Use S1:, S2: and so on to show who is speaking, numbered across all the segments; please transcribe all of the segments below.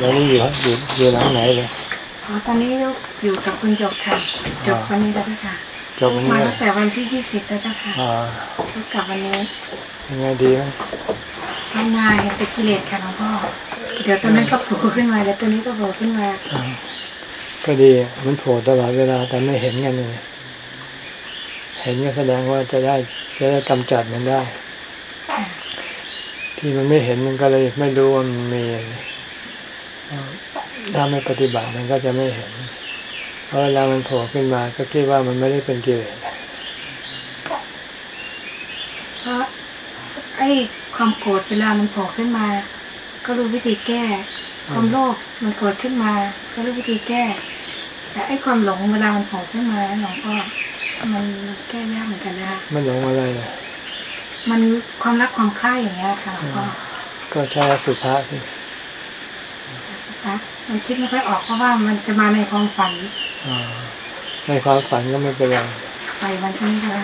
S1: แล้วนี่อยู่อยู่อยู่หลังไหนเลย
S2: อ๋อตอนนี้อยู่กับคุณจบค่ะจบวันนี้แล้วค่ะ
S1: จบวันนี้
S2: มาตั้งแต่วันที่ยี่สิบแล้วจ้ะค่ะก็กลับวันนี้
S1: ยังไงดีไหม
S2: ไม่นานเป็นกิเลสค่ะหลวงพ่อเดี๋ยวตัวนั้นก็โผล่ขึ้นมาเดี๋ยวตัวนี้ก็โผล่ขึ้นมา
S1: ก็ดีมันโผล่ตลอดเวลาแต่ไม่เห็นกันเลยเห็นก็แสดงว่าจะได้จะได้กำจัดมันได้ ที่มันไม่เห็นมันก็เลยไม่รู้ว่ามันมี ถ้าไม่ปฏิบัติมันก็จะไม่เห็น เพราะเวลามันโผล่ขึ้นมาก็คิดว่ามันไม่ได้เป็นกิเลส
S2: เพราะไอ้ความโกรธเวลามันโผล่ขึ้นมา ก็รู้วิธีแก้ ความโลภมันโกรธขึ้นมา ก็รู้วิธีแก้ แต่ไอ้ความหลงเวลามันโผล่ขึ้นมาหลวงพ่อมันแก้ยากเหมือนกันนะคะ
S1: มันหลงอะไรอะ
S2: มันความรักความค่ายอย่างเงี้ยค่ะหลวงพ่อ
S1: ก็ใช้สุภาพ
S2: สุภาพมันคิดไม่ค่อยออกเพราะว่ามันจะมาในความฝัน
S1: ในความฝันก็ไม่เป็นไร
S2: ไปมันใช่ไหมคะ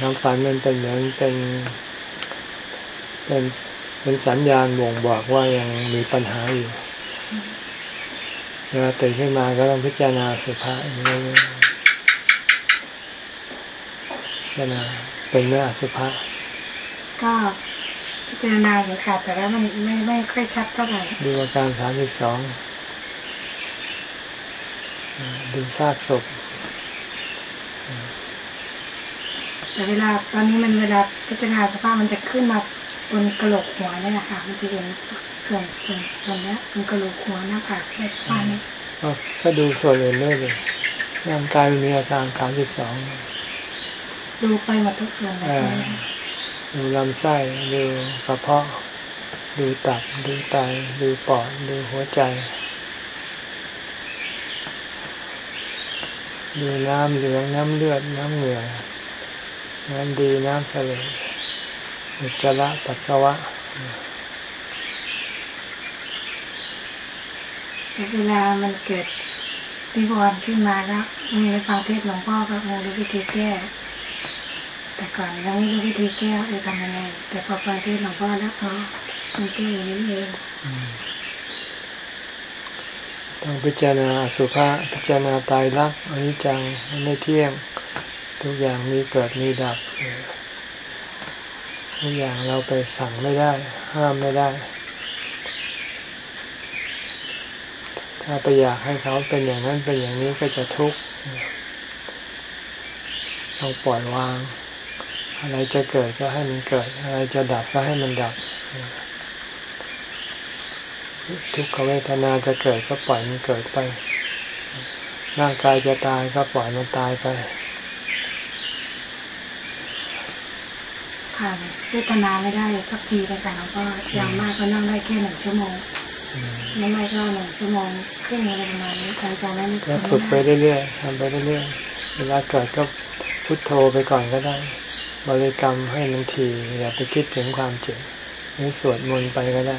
S1: ความฝันมันเป็นเหมือนเป็นเป็นเป็นสัญญาณบ่งบอกว่ายังมีปัญหาอยู่เวลาตื่นขึ้นมาก็ต้องพิจารณาสุภาพอย่างนี้พิจารณาเป็นเนื้อสุภาพ
S2: ก็ พิจารณาอยู่ค่ะ แต่ว่ามันไม่ไม่ค่อยชัดเท่าไหร่
S1: ดูอาการสามสิบสองดูซากศพ
S2: แต่เวลาตอนนี้มันเวลาพิจารณาสภาพมันจะขึ้นมาบนกระโหลกหัวเนี่ยนะคะมันจะเห็นส่วนส่วนส่วนนี้บนกระโหลกหัวหน้าผากแค่ป้านี้
S1: ก็ดูส่วนอื่นเลยเลยร่างกายมันมีอาการสามสิบสอง
S2: ดูไปหมดทุกส่วนเลย
S1: ดูลำไส้ดูกระเพาะ ดูตับ ดูไตดูปอด ดูหัวใจ ดูน้ำเหลืองน้ำเลือด น้ำเหงื่อ น้ำดีน้ำเสลอุจจาระปัสสาวะ
S2: เวลามันเกิดนิวรณ์ขึ้นมาแล้วมีฟังเทศหลวงพ่อก็คงรู้วิธีแก้ แต่ก่อนยังไม่รู้วิธีแก้เลยทำยังไงแต่พอฟังเทศหลวงพ่อแล้วเขามันแก้อย่างนี้เอง
S1: ต้องพิจารณาสุภาพิจารณาตายรักอนิจจังไม่เที่ยง ทุกอย่างมีเกิดมีดับทุกอย่างเราไปสั่งไม่ได้ ห้ามไม่ได้ ถ้าไปอยากให้เขาเป็นอย่างนั้นเป็นอย่างนี้ก็จะทุกข์ต้องปล่อยวาง อะไรจะเกิดก็ให้มันเกิด อะไรจะดับก็ให้มันดับ ทุกขเวทนาจะเกิดก็ปล่อยมันเกิดไป ร่างกายจะตายก็ปล่อยมันตายไป
S2: ค่ะเวทนาไม่ได้สักทีไปแต่เราก็อย่างมากก็นั่งได้แค่หนึ่งชั่วโมงไม่ไม่ก็หนึ่งชั่วโมงครึ่งอะไรประมาณนี้หลังจากนั้น
S1: ก็ฝึกไปเรื่อยๆทำไปเรื่อยๆเวลาเกิดก็พุทโธไปก่อนก็ได้ บริกรรมให้มันทีอย่าไปคิดถึงความเจ็บนี่สวดมนต์ไปก็ได้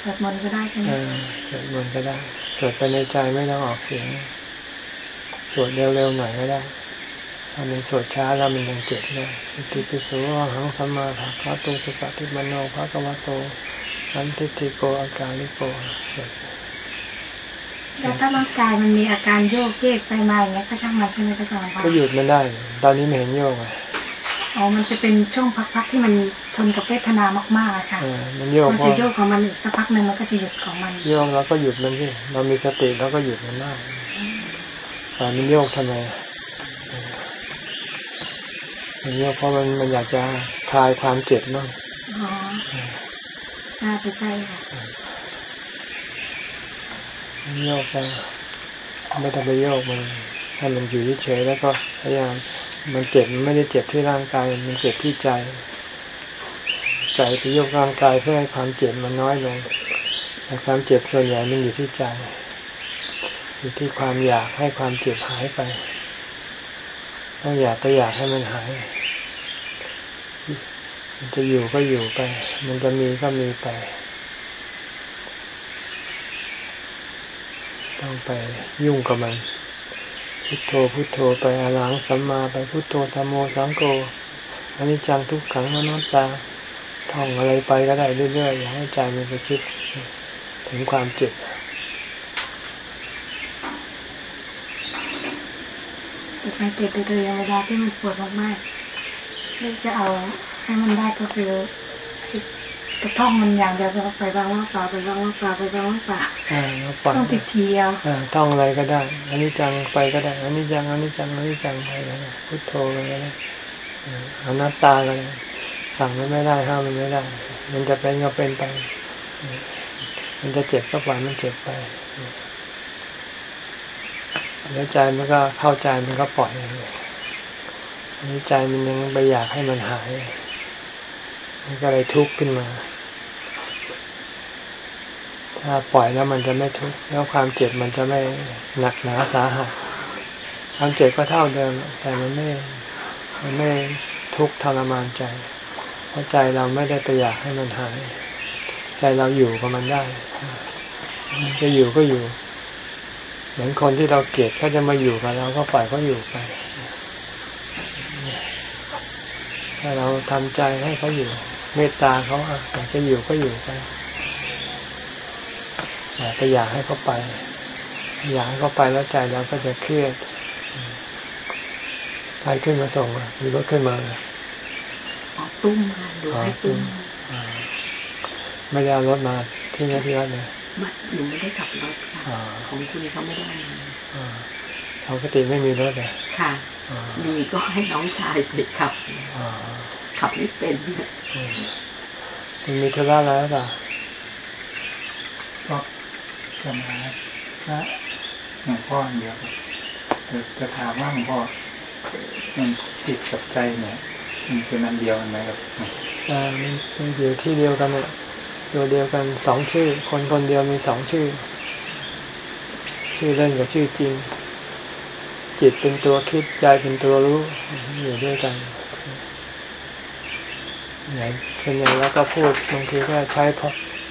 S2: สวดมนต์ก็ได้ใช่ไหม
S1: สวดมนต์ก็ได้ สวดไปในใจไม่ต้องออกเสียง สวดเร็วๆหน่อยก็ได้ถ้ามันสวดช้าแล้วมันยังเจ็บเลยอิติปิโสหังสัมมาภะคะโตสุปฏิมโนภะคะวะโตสันติติโกอาการลิโก
S2: แล้วถ้าร่างกายมันมีอาการโยกเยกไปมาอย่างเงี้ยก็ช่างมันใช่ไหมจ๊ะ
S1: ก่อนก็หยุดมันได้ ตอนนี้ไม่เห็นโยกอะ
S2: อ๋อ มันจะเป็นช่วงพักๆที่มันทนกับเวทนามากๆค่ะ
S1: มันโยก
S2: มันจะโยกของมันสักพักหนึ่งมันก็จะหยุดของมัน
S1: โยกแล้วก็หยุดมันสิเรามีสติแล้วก็หยุดมันได้แต่มันโยกทำไมอย่างนี้เพราะมันมันอยากจะคลายความเจ็บมั้งอ๋อ
S2: น่าจะใช่ค่ะ
S1: โยกไปไม่ต้องไปโยกมันให้มันอยู่เฉยแล้วก็พยายามมันเจ็บมันไม่ได้เจ็บที่ร่างกาย มันเจ็บที่ใจ ใจไปโยกร่างกายเพื่อให้ความเจ็บมันน้อยลงแต่ความเจ็บส่วนใหญ่มันอยู่ที่ใจอยู่ที่ความอยากให้ความเจ็บหายไปถ้าอยากก็อยากให้มันหาย มันจะอยู่ก็อยู่ไป มันจะมีก็มีไป ต้องไปยุ่งกับมัน พุทโธพุทโธไปอลังสัมมาไปพุทโธธรรมโมสังโฆอันนี้จังทุกขังอนัตตาท่องอะไรไปก็ได้เรื่อยๆอย่าให้ใจมันไปคิดถึงความเจ็บ
S2: สังเกตตัวเองเวลาที่มันปวดมากๆที่จะเอาให้มันได้ก็คือ กระท่องมันอย่างเดียวไปบ้างว่าป่าไปบ้างว่าป่าไปบ้างว่าป่าต้องติดเทียว
S1: ท่องอะไรก็ได้อันนี้จังไปก็ได้อันนี้จังอันนี้จังอันนี้จังไปก็ได้พุทโธไปก็ได้อนัตตาก็ได้สั่งมันไม่ได้ห้ามมันไม่ได้ มันจะเป็นก็เป็นไป มันจะเจ็บก็ปล่อยมันเจ็บไปแล้วใจมันก็เข้าใจมันก็ปล่อยอันนี้ใจมันยังไปอยากให้มันหาย มันก็เลยทุกข์ขึ้นมา ถ้าปล่อยแล้วมันจะไม่ทุกข์แล้วความเจ็บมันจะไม่หนักหนาสาหัสความเจ็บก็เท่าเดิม แต่มันไม่มันไม่ทุกข์ทรมานใจ เพราะใจเราไม่ได้ไปอยากให้มันหาย ใจเราอยู่กับมันได้ จะอยู่ก็อยู่ เหมือนคนที่เราเกลียดเขาจะมาอยู่กับเราก็ปล่อยเขาอยู่ไป ถ้าเราทำใจให้เขาอยู่ เมตตาเขาอยากจะอยู่ก็อยู่ไป อยากจะอยากให้เขาไป อยากให้เขาไปแล้วใจเราก็จะเครียดใครขึ้นมาส่งมีรถขึ้นมาเลย
S2: ตุ้มค่ะดูให้ตุ้ม
S1: ไม่ได้เอารถมาที่นี่ที่วัดเลย
S2: ไม่หนูไม่ได้ขับรถค่ะของคุณเขาไม่ได้
S1: เขาปกติไม่มีรถเลย
S2: ค่ะ มีก็ให้น้องชายไปขับขับไม่เป็น
S1: คุณมีธุระอะไรหรือเปล่า
S3: ก็ จะมาพระหลวงพ่อเดียวจะจะถามว่าหลวงพ่อมันจิตกับใจเนี่ยมันเป็นอันเดียวกันไหมครับ
S1: อ่ามันอยู่ที่เดียวกันเนี่ยตัวเดียวกันสองชื่อ คนคนเดียวมีสองชื่อ ชื่อเล่นกับชื่อจริง จิตเป็นตัวคิดใจเป็นตัวรู้อยู่ด้วยกันอย่างเช่นอย่างแล้วก็พูดบางทีก็ใช้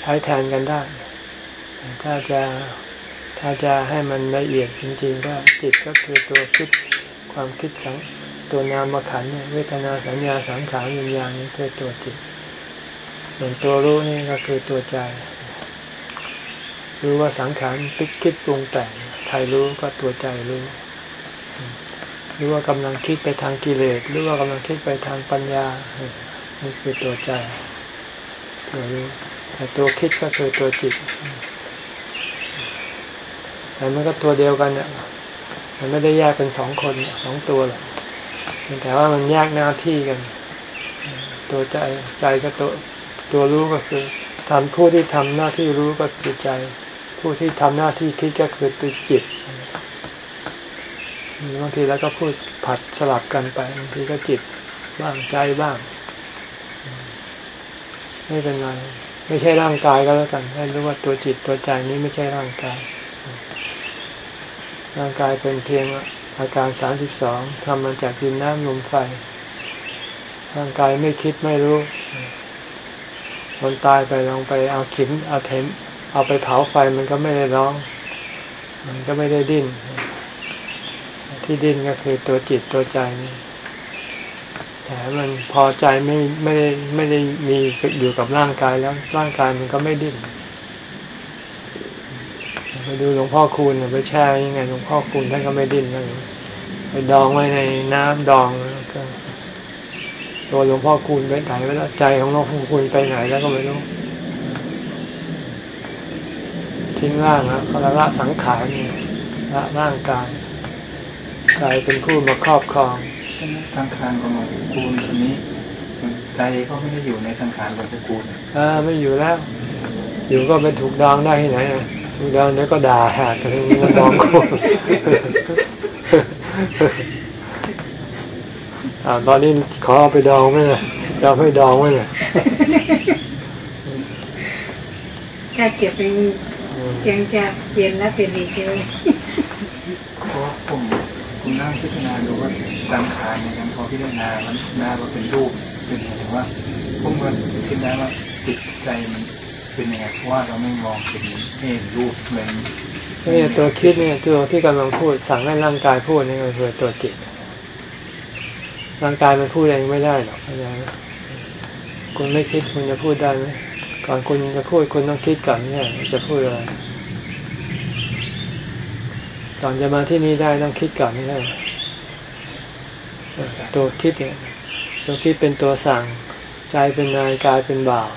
S1: ใช้แทนกันได้ ถ้าจะถ้าจะให้มันละเอียดจริง ๆ ก็จิตก็คือตัวคิดความคิดสังตัวนามขันเนี่ยเวทนาสัญญาสังขารวิญญาณนี่คือตัวจิต ส่วนตัวรู้นี่ก็คือตัวใจ รู้ว่าสังขารคิดคิดปรุงแต่งใครรู้ก็ตัวใจรู้รู้ว่ากำลังคิดไปทางกิเลสหรือว่ากำลังคิดไปทางปัญญานี่คือตัวใจตัวรู้แต่ตัวคิดก็คือตัวจิต แต่มันก็ตัวเดียวกันเนี่ยมันไม่ได้แยกเป็นสองคนสองตัวหรอกแต่ว่ามันแยกหน้าที่กัน ตัวใจใจก็ตัวตัวรู้ก็คือทำผู้ที่ทำหน้าที่รู้ก็คือใจ ผู้ที่ทำหน้าที่คิดก็คือตัวจิตบางทีแล้วก็พูดผัดสลับกันไปบางทีก็จิตบ้างใจบ้าง ไม่เป็นไรไม่ใช่ร่างกายก็แล้วกันให้รู้ว่าตัวจิตตัวใจนี้ไม่ใช่ร่างกาย ร่างกายเป็นเพียงอาการสามสิบสองทำมาจากดินน้ำลมไฟ ร่างกายไม่คิดไม่รู้ คนตายไปลองไปเอาขิมเอาเทมเอาไปเผาไฟมันก็ไม่ได้ร้อง มันก็ไม่ได้ดิ้น ที่ดิ้นก็คือตัวจิตตัวใจนี่แต่มันพอใจไม่ไม่ได้ไม่ได้มีอยู่กับร่างกายแล้วร่างกายมันก็ไม่ดิ้น ไปดูหลวงพ่อคูณไปแช่ยังไงหลวงพ่อคูณท่านก็ไม่ดิ้นเลยไปดองไว้ในน้ำดองก็ตัวหลวงพ่อคูณไปไหนไปแล้วใจของหลวงพ่อคูณไปไหนแล้วก็ไม่รู้ทิ้งร่างแล้วละละสังขารนี่ละร่างกายใจเป็นผู้มาครอบครอง
S3: สังขารของหลวงพ่อคูณตอนนี้ใจก็ไม่ได้อยู่ในสังขารหลวงพ่อคูณ
S1: อ่าไม่อยู่แล้ว อยู่ก็เป็นถูกดองได้ที่ไหนถู กดองนี้ก็ด่าหากถึงมันดองคูอ่าตอนนี้ขอไปดองไหมล่ะจะให้ดองไหมล่ะ
S2: แค่เก็บเป็นยังจะเปลี่ยนแล้วเปลี่ยนอีกเลย
S3: เพราะผมผมนั่งพิจารณาดูว่าสังขารเนี่ยพอพิจารณามันหน้าว่าเป็นรูปเป็นเห็นว่าผมมันคิดได้ว่าจิตใจมัน เป็นยังไงเพราะว่าเราไม่มองเป็นเห็นรูปเหมือน
S1: นี่ตัวคิดเนี่ยตัวที่กำลังพูดสั่งให้ร่างกายพูดนี่ก็คือตัวจิตร่างกายมันพูดเองไม่ได้หรอกเข้าใจไหมคุณไม่คิดคุณจะพูดได้ไหมก่อนคุณจะพูดคุณต้องคิดก่อนเนี่ยจะพูดอะไรก่อนจะมาที่นี่ได้ต้องคิดก่อนนี่ใช่ตัวคิดเนี่ยตัวคิดเป็นตัวสั่งใจเป็นนายกายเป็นบ่าว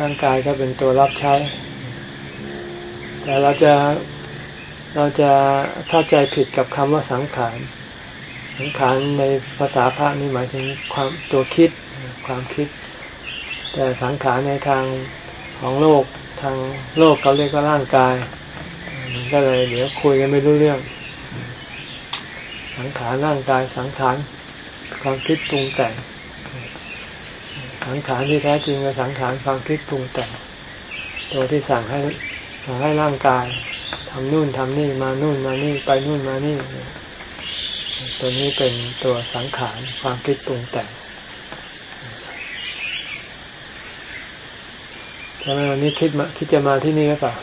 S1: ร่างกายก็เป็นตัวรับใช้ แต่เราจะเราจะเข้าใจผิดกับคำว่าสังขาร สังขารในภาษาพระนี่หมายถึงความตัวคิดความคิด แต่สังขารในทางของโลกทางโลกเขาเรียกว่าร่างกายมันก็เลยเดี๋ยวคุยกันไม่รู้เรื่อง สังขารร่างกายสังขารความคิดปรุงแต่ง สังขารที่แท้จริงคือสังขารความคิดปรุงแต่งตัวที่สั่งให้สั่งให้ร่างกายทำนู่นทำนี่มานู่นมานี่ไปนู่นมานี่ ตัวนี้เป็นตัวสังขารความคิดปรุงแต่งทำไมวันนี้คิดมาคิดจะมาที่นี่หรือเปล่า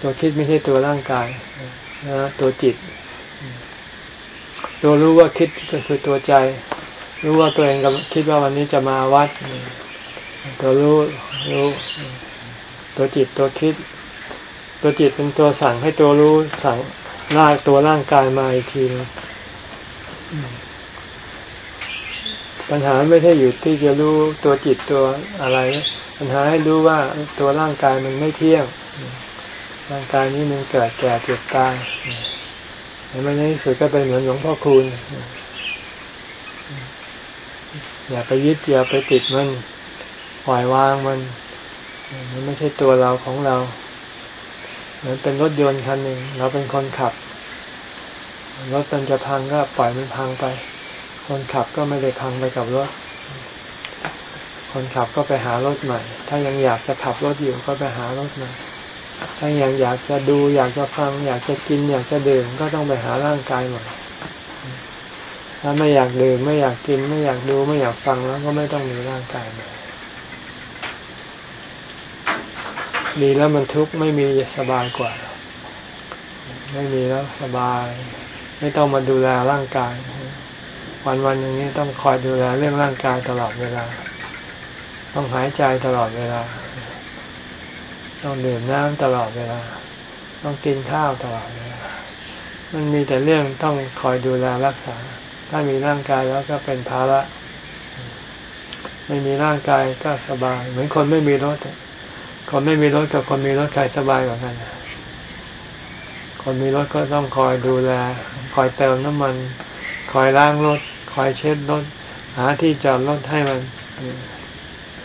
S1: ตัวคิดไม่ใช่ตัวร่างกายนะตัวจิต ตัวรู้ว่าคิดก็คือตัวใจ รู้ว่าตัวเองกคิดว่าวันนี้จะมาวัด ตัวรู้รู้ ตัวจิตตัวคิด ตัวจิตเป็นตัวสั่งให้ตัวรู้สั่งลากตัวร่างกายมาอีกทีปัญหาไม่ใช่อยู่ที่จะรู้ตัวจิตตัวอะไร ปัญหาให้รู้ว่าตัวร่างกายมันไม่เที่ยง ร่างกายนี้มันเกิดแก่เจ็บตายแต่มันในที่สุดก็เป็นเหมือนหลวงพ่อคูณ อย่าไปยึดอย่าไปติดมันปล่อยวางมัน มันไม่ใช่ตัวเราของเรา เหมือนเป็นรถยนต์คันหนึ่งเราเป็นคนขับรถมันจะพังก็ปล่อยมันพังไป คนขับก็ไม่ได้พังไปกับรถ คนขับก็ไปหารถใหม่ ถ้ายังอยากจะขับรถอยู่ก็ไปหารถใหม่ ถ้ายังอยากจะดูอยากจะฟัง อยากจะกินอยากจะดื่มก็ต้องไปหาร่างกายใหม่ ถ้าไม่อยากดื่มไม่อยากกิน ไม่อยากดูไม่อยากฟังแล้วก็ไม่ต้องมีร่างกายใหม่มีแล้วมันทุกข์ไม่มีสบายกว่า ไม่มีแล้วสบาย ไม่ต้องมาดูแลร่างกาย วันวันอย่างนี้ต้องคอยดูแลเรื่องร่างกายตลอดเวลา ต้องหายใจตลอดเวลา ต้องดื่มน้ำตลอดเวลา ต้องกินข้าวตลอดเวลา มันมีแต่เรื่องต้องคอยดูแลรักษา ถ้ามีร่างกายแล้วก็เป็นภาระ ไม่มีร่างกายก็สบาย เหมือนคนไม่มีรถ คนไม่มีรถกับคนมีรถใครสบายกว่ากันคนมีรถก็ต้องคอยดูแล คอยเติมน้ำมัน คอยล้างรถ คอยเช็ดรถ หาที่จอดรถให้มัน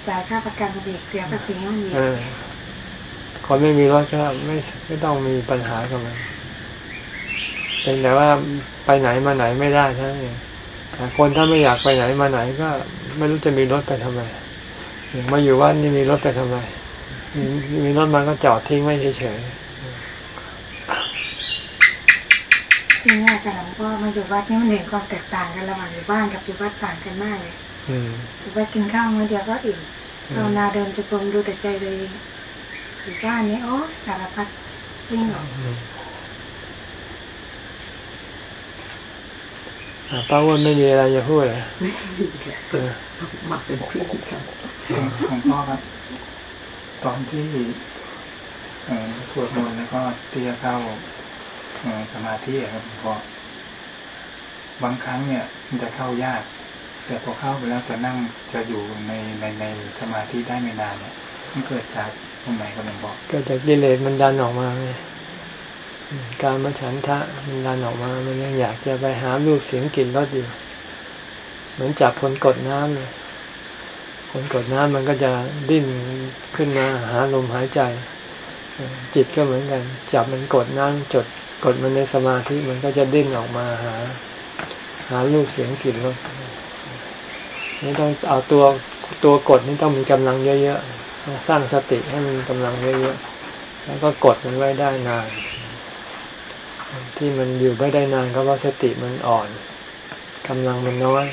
S2: จ่ายค่าประกันเบรกเสียภาษีมันมี
S1: คนไม่มีรถก็ไม่ไม่ต้องมีปัญหากับมัน เป็นแต่ว่าไปไหนมาไหนไม่ได้ทั้งนี้คนถ้าไม่อยากไปไหนมาไหนก็ไม่รู้จะมีรถไปทำไมมาอยู่วัดนี่มีรถไปทำไม มีรถมาก็จอดทิ้งไว้เฉย
S2: ๆจริงๆค่ะหลวงพ่อมาอยู่วัดนี่มันเห็นความแตกต่างกันระหว่างอยู่บ้านกับอยู่วัดต่างกันมากเลยอยู่วัดกินข้าวมื้อเดียวก็อิ่มภาวนาเดินจุกรมดูแต่ใจเลยอยู่บ้านนี้โอ้สารพัดวิ่งออก
S1: ป้าวันไม่มีอะไรจะพูดเลย
S3: มาเป็นพี่ครับของพ่อครับ ตอนที่สวดมนต์แล้วก็ที่จะเข้าสมาธิครับพอบางครั้งเนี่ย มันจะเข้ายาก แต่พอเข้าไปแล้วจะนั่งจะอยู่ในในในสมาธิได้ไม่นานเนี่ยมันเกิดจากตรงไหนก็มันบอก
S1: เกิดจากกิเลสมันดันออกมาไง การมาฉันทะมันดันออกมามันยังอยากจะไปหาลูกเสียงกลิ่นรสอยู่เหมือนจับคนกดน้ำเลยคนกดน้ำมันก็จะดิ้นขึ้นมาหาลมหายใจ จิตก็เหมือนกัน จับมันกดน้ำจดกดมันในสมาธิมันก็จะดิ้นออกมาหา หาลูกเสียงกลิ่นรสนี่ต้องเอาตัวตัวกดนี่ต้องมีกำลังเยอะๆสร้างสติให้มันกำลังเยอะๆแล้วก็กดมันไว้ได้นาน ที่มันอยู่ไม่ได้นานก็เพราะสติมันอ่อนกำลังมันน้อย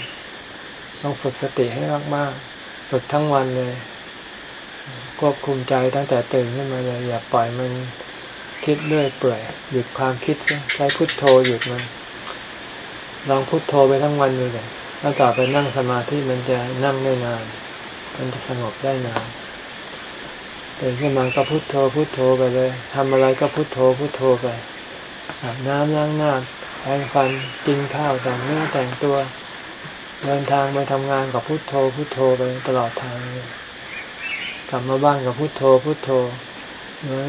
S1: ต้องฝึกสติให้มากๆฝึกทั้งวันเลย ควบคุมใจตั้งแต่ตื่นขึ้นมาเลยอย่าปล่อยมันคิดเรื่อยเปื่อย หยุดความคิดใช้พุทโธหยุดมัน ลองพุทโธไปทั้งวันเลยเลยถ้าต่อไปนั่งสมาธิมันจะนั่งได้นาน มันจะสงบได้นานตื่นขึ้นมาก็พุโทโธพุโทโธไปเลยทำอะไรก็พุโทโธพุโทโธไป อาบน้ำล้างหน้าแปรงฟันกินข้าวแต่งเนื้อแต่งตัว เดินทางไปทำงานกับพุโทโธพุโทโธไปตลอดทางกลับมาบ้านกับพุโทโธพุโทโธ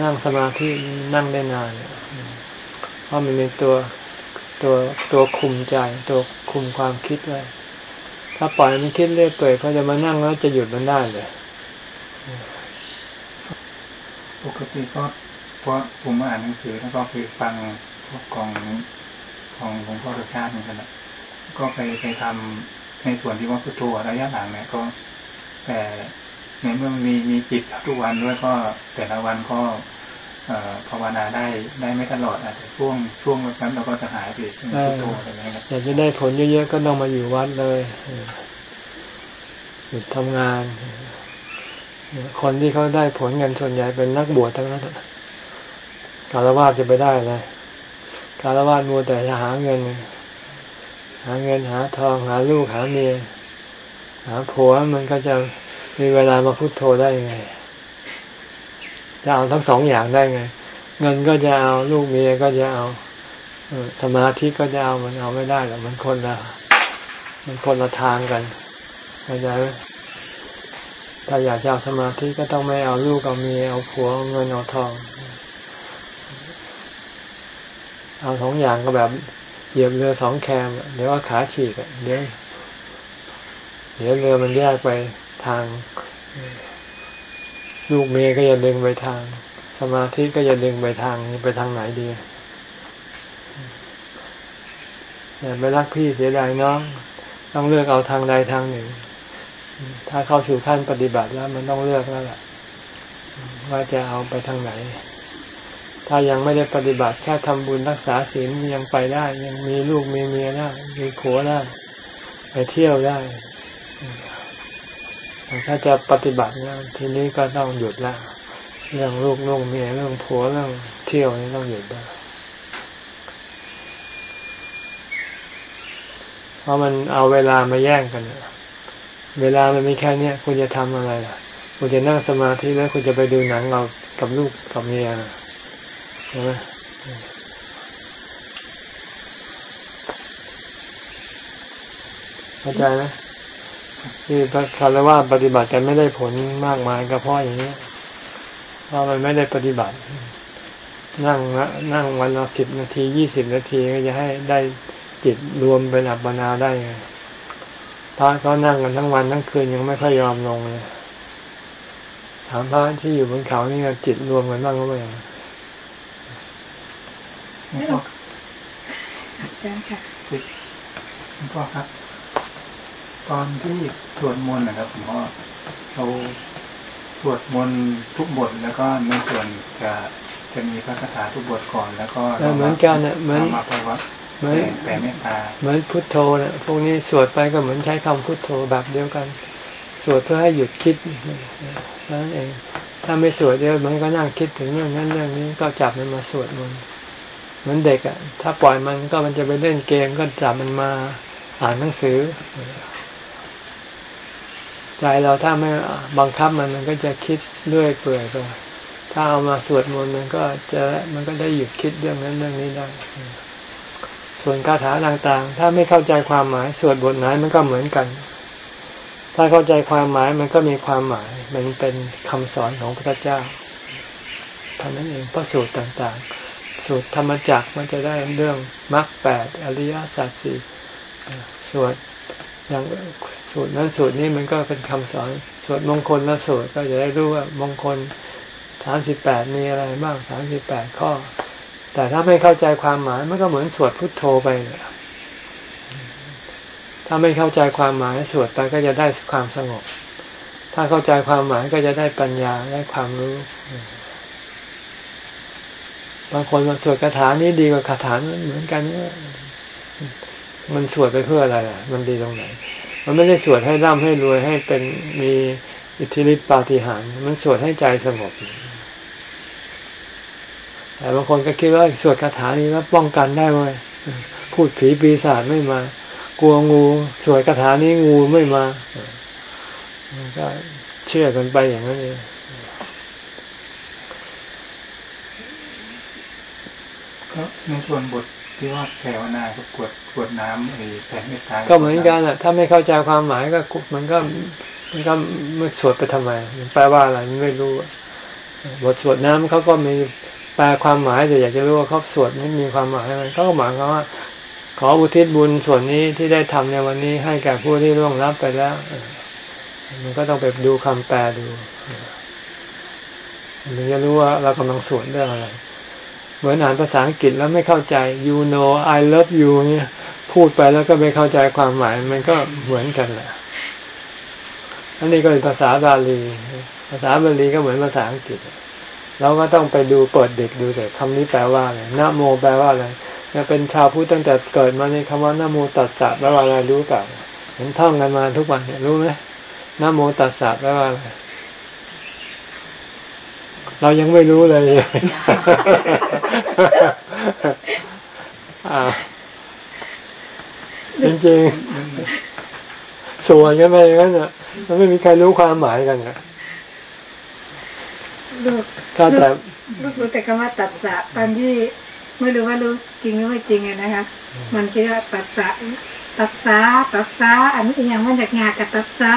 S1: นั่งสมาธินั่งได้นานเพราะมันเป็นตัวตัวตัวคุมใจตัวคุมความคิดไว้ถ้าปล่อยมันคิดเรื่อยเปื่อยพอจะมานั่งแล้วจะหยุดมันได้เลย
S3: ปกติก็เพราะผมอ่านหนังสือแล้วก็ไปฟัง พวกกองของหลวงพ่อรชาติเหมือนกันก็ไปไปทำในส่วนที่ว่าพุทโธระยะหลังเนี่ยก็ แต่ในเมื่อมีมีจิตทุกวันด้วยก็แต่ละวันก็ภาวนาได้ได้ไม่ตลอดอาจจะช่วงช่วงนั้นเราก็จะหายไปพุทโธอะไรเงี้ย
S1: อยากจะได้ผลเยอะๆก็ต้องมาอยู่วัดเลยหยุดทำงาน คนที่เขาได้ผลกันส่วนใหญ่เป็นนักบวชทั้งนั้นคารวะจะไปได้เลยารวะมัวแต่จะหาเงิน หาเงินหาทองหาลูกหาเมียหาผัวมันก็จะมีเวลามาพุโทโธได้ไง จะเอาทั้งสองอย่างได้ไง เงินก็จะเอาลูกเมียก็จะเอาสมาธิก็จะเอามันเอาไม่ได้หรอกมันคนละมันคนละทางกันเข้าใจไหมถ้าอยากจะเอาสมาธิก็ต้องไม่เอาลูกเอาเมียเอาผัวเอาเงินเอาทอง เอาสองอย่างก็แบบเหยียบเรือสองแคมเดี๋ยวว่าขาฉีกเดี๋ยวเดี๋ยวเรือมันแยกไปทาง ลูกเมียก็จะดึงไปทาง สมาธิก็จะดึงไปทางไปทางไหนดีอย่าไปรักพี่เสียดายน้อง ต้องเลือกเอาทางใดทางหนึ่ง ถ้าเข้าสู่ขั้นปฏิบัติแล้ว มันต้องเลือกแล้วล่ะว่าจะเอาไปทางไหน ถ้ายังไม่ได้ปฏิบัติแค่ทำบุญรักษาศีลยังไปได้ ยังมีลูกมีเมียได้มีผัวได้ไปเที่ยวได้แต่ถ้าจะปฏิบัติแล้วทีนี้ก็ต้องหยุดละเรื่องลูกลูกเมียเรื่องผัวเรื่องเที่ยวนี่ต้องหยุดแล้เพราะมันเอาเวลามาแย่งกันเวลามันมีแค่เนี้ยคุณจะทำอะไรล่ะคุณจะนั่งสมาธิแล้วคุณจะไปดูหนังเรากับลูกกับเมียใช่ไหมเข้าใจไหมที่คารวะปฏิบัติกันไม่ได้ผลมากมายก็เพราะอย่างนี้ เพราะมันไม่ได้ปฏิบัติ นั่งนั่งวันละสิบนาทียี่สิบนาทีก็จะให้ได้จิตรวมเป็นอัปปนาได้ไงพระเขานั่งกันทั้งวันทั้งคืนยังไม่ค่อยยอมลงเลยถามพระที่อยู่บนเขานี่จิตรวมกันบ้างหรือเปล่า
S2: ไม่หรอกอาจารย์ค่ะ
S3: คุณพ่อครับ ตอนที่สวดมนต์นะครับผมพ่อเราสวดมนต์ทุกบทแล้วก็ในส่วนจะจะมีพระคาถาทุกบทก่อนแล้วก็
S1: เหมือนกันเนี่ยเหมือน
S3: มาภาวะเหมือนแผ่เมตตา
S1: เหมือนพุทโธเนี่ยพวกนี้สวดไปก็เหมือนใช้คำพุทโธแบบเดียวกัน สวดเพื่อให้หยุดคิดนั่นเอง ถ้าไม่สวดเยอะมันก็นั่งคิดถึงเรื่องนั้นเรื่องนี้ก็จับมันมาสวดมัน เหมือนเด็กอะ ถ้าปล่อยมันก็มันจะไปเล่นเกมก็จับมันมาอ่านหนังสือ ใจเราถ้าไม่บังคับมันมันก็จะคิดเรื่อยเปื่อยไปถ้าเอามาสวดมนต์มันก็จะมันก็ได้หยุดคิดเรื่องนั้นเรื่องนี้ได้ส่วนคาถาต่างๆ ถ้าไม่เข้าใจความหมายสวดบทไหนมันก็เหมือนกัน ถ้าเข้าใจความหมายมันก็มีความหมาย มันเป็นคำสอนของพระเจ้าเท่านั้นเองพระสูตรต่างๆ สูตรธรรมจักมันจะได้เรื่องมรรคแปดอริยสัจสี่สวดอย่างสูตรนั้นสูตรนี้มันก็เป็นคำสอนสวดมงคลและสวดก็จะได้รู้ว่ามงคลสามสิบแปดมีอะไรบ้างสามสิบแปดข้อ แต่ถ้าไม่เข้าใจความหมายมันก็เหมือนสวดพุทโธไปเลยถ้าไม่เข้าใจความหมายสวดไปก็จะได้ความสงบ ถ้าเข้าใจความหมายก็จะได้ปัญญาได้ความรู้ บางคนมาสวดคาถานี้ดีกว่าคาถาเหมือนกันมันสวดไปเพื่ออะไรอะ มันดีตรงไหน มันไม่ได้สวดให้ร่ำให้รวยให้เป็นมีอิทธิฤทธิปาฏิหาริย์มันสวดให้ใจสงบแต่บางคนก็คิดว่าสวดคาถานี้แล้วป้องกันได้ไหมพูดผีปีศาจไม่มา กลัวงูสวดคาถานี้งูไม่มาก็เชื่อกันไปอย่างนั้นเอง
S3: ในส่วนบทที่ว่าแผ่วนาก็กวดกวดน้ำไอ้แผ่เมตตา
S1: ก็เหมือนกันอะ ถ้าไม่เข้าใจความหมายก็มันก็มันก็มันสวดไปทำไมมันแปลว่าอะไรมันไม่รู้บทสวดน้ำเขาก็มีแปลความหมายแต่อยากจะรู้ว่าเขาสวดไม่มีความหมายอะไรเขาก็หมายความว่า ขออุทิศบุญส่วนนี้ที่ได้ทำในวันนี้ให้แก่ผู้ที่ร่วงรับไปแล้วมันก็ต้องไปดูคำแปลดูถึงจะรู้ว่าเรากำลังสวดเรื่องอะไร เหมือนอ่านภาษาอังกฤษแล้วไม่เข้าใจ you know I love you เนี่ยพูดไปแล้วก็ไม่เข้าใจความหมาย มันก็เหมือนกันแหละอันนี้ก็เป็นภาษาบาลี ภาษาบาลีก็เหมือนภาษาอังกฤษเราก็ต้องไปดูเปิดเด็กดูแต่คำนี้แปลว่าอะไรนะโมแปลว่าอะไรเป็นชาวพุทธตั้งแต่เกิดมาในคำว่านโมตัสสะแปลว่าอะไรรู้เปล่าเห็นท่องกันมาทุกวันเนี่ยรู้ไหมนโมตัสสะแปลว่าอะไร เรายังไม่รู้เลยจริงๆส่วนกันไปอย่างนั้นอะมันไม่มีใครรู้ความหมายกันอะ
S2: ลูกถ้าแต่ลูกรู้แต่คำว่าตัดสะตอนที่ไม่รู้ว่ารู้จริงหรือไม่จริงนะคะ มันคิดว่าตัดสะตัดสาตัดสาอันนี้อย่างมันจากงากับตัดสา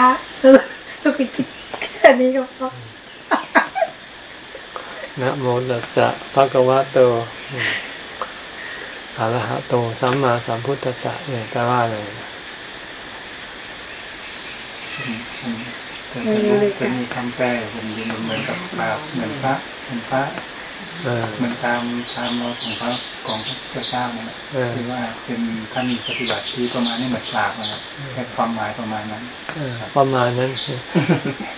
S2: ลูกลูกคิดแค่นี้ก็พอ
S1: นะโมตัสสะภะคะวะโตอะระหะโตสัมมาสัมพุทธัสสะเนี่ยแปลว่าอะไร
S3: จะมีคำแปลผมยินเหมือนกับปราบเหมือนพระเหมือนพระ เหมือนตามตามเราของพระของพระเจ้าเนี่ยคือว่าเป็นท่านปฏิบัติที่ประมาณนี้เหมือนปราบนะครับแค่ความหมายประมาณนั้น
S1: ประมาณนั้น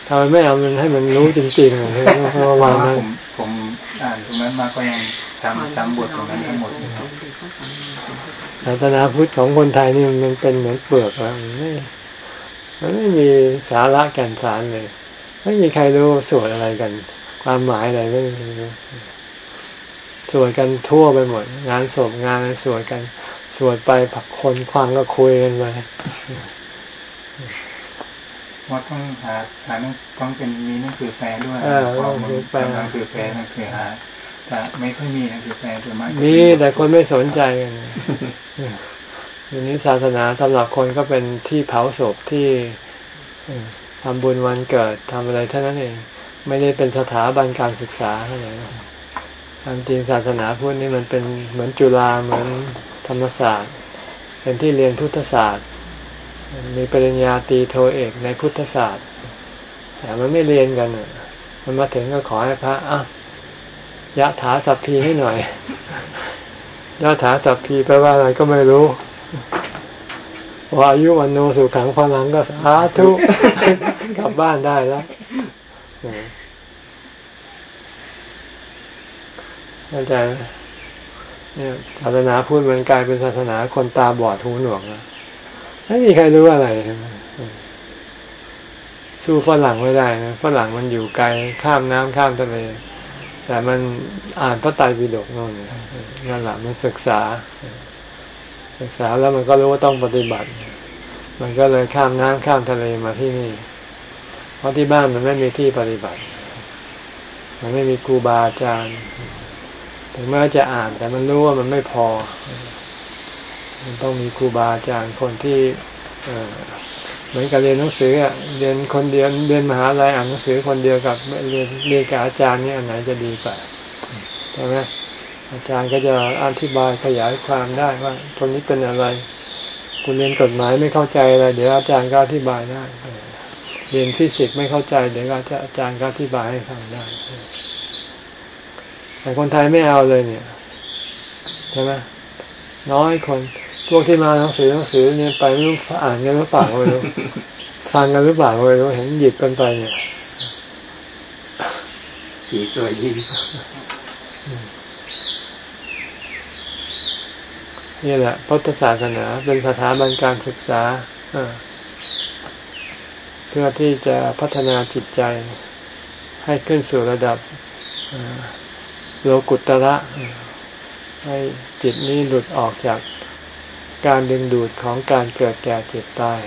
S1: ทำไมไม่เอามันให้มันรู้จริงๆประมาณนั้น
S3: ผมผมอ่านตรงนั้นมาก็ยังจำจำบทตรงนั้นทั้งหมด
S1: ศาสนาพุทธของคนไทยนี่มันเป็นเหมือนเปลือกแล้วไม่มันไม่มีสาระแก่นสารเลย ไม่มีใครรู้สวดอะไรกัน ความหมายอะไรไม่รู้ สวดกันทั่วไปหมด งานศพงานอะไรสวดกันสวดไปผักคนควังก็คุยกันไป
S3: ว่าต้องหาหาต้องเป็นมีหนังสือแปลด้วย
S1: เพราะมัน
S3: แปลหนังสือแปลหนังสือหาแต่ไม่ค่อยมีหนังสือแปลส่วนมาก
S1: มีแต่คนไม่สนใจกันทีนี้ศาสนาสำหรับคนก็เป็นที่เผาศพที่ทำบุญวันเกิดทำอะไรเท่านั้นเอง ไม่ได้เป็นสถาบันการศึกษาเท่าไหร่ ความจริงศาสนาพุทธนี่มันเป็นเหมือนจุฬาเหมือนธรรมศาสตร์ เป็นที่เรียนพุทธศาสตร์ มีปริญญาตีโทเอกในพุทธศาสตร์ แต่มันไม่เรียนกันมันมาถึงก็ขอให้พระอะยะถาสัพพีให้หน่อยยะถาสัพพีแปลว่าอะไรก็ไม่รู้ว่าอายุวันโนสุขังพลังก็สาธุกลับบ้านได้แล้ว เข้าใจเนี่ยศาสนาพูดมันกลายเป็นศาสนาคนตาบอดหูหนวกแล้วไม่มีใครรู้อะไรสู้ฝรั่งไม่ได้นะฝรั่งมันอยู่ไกลข้ามน้ำข้ามทะเล แต่มันอ่านพระไตรปิฎกนั่นนั่นแหละมันศึกษา ศึกษาแล้วมันก็รู้ว่าต้องปฏิบัติ มันก็เลยข้ามน้ำข้ามทะเลมาที่นี่ เพราะที่บ้านมันไม่มีที่ปฏิบัติ มันไม่มีครูบาอาจารย์ ถึงแม้จะอ่านแต่มันรู้ว่ามันไม่พอ มันต้องมีครูบาอาจารย์คนที่เหมือนกับเรียนหนังสืออะเรียนคนเดียวเรียนมหาลัยอ่านหนังสือคนเดียวกับเรียนเรียนกับอาจารย์นี่อันไหนจะดีกว่าใช่ไหมอาจารย์ก็จะอธิบายขยายความได้ว่าตรงนี้เป็นอะไร คุณเรียนกฎหมายไม่เข้าใจอะไร เดี๋ยวอาจารย์ก็อธิบายได้ เรียนฟิสิกส์ไม่เข้าใจเดี๋ยวอาจารย์ก็อธิบายให้ฟังได้ แต่คนไทยไม่เอาเลยเนี่ยใช่ไหมน้อยคนพวกที่มาหนังสือหนังสือเนี่ยไปไม่รู้อ่านกันหรือเปล่าไม่รู้ฟังกันหรือเปล่าไม่รู้เห็นหยิบกันไปเนี่ย
S3: สีสวยดี
S1: นี่แหละพุทธศาสนาเป็นสถาบันการศึกษาเพื่อที่จะพัฒนาจิตใจให้ขึ้นสู่ระดับ โลกุตระ ให้จิตนี้หลุดออกจากการดึงดูดของการเกิดแก่เจ็บตาย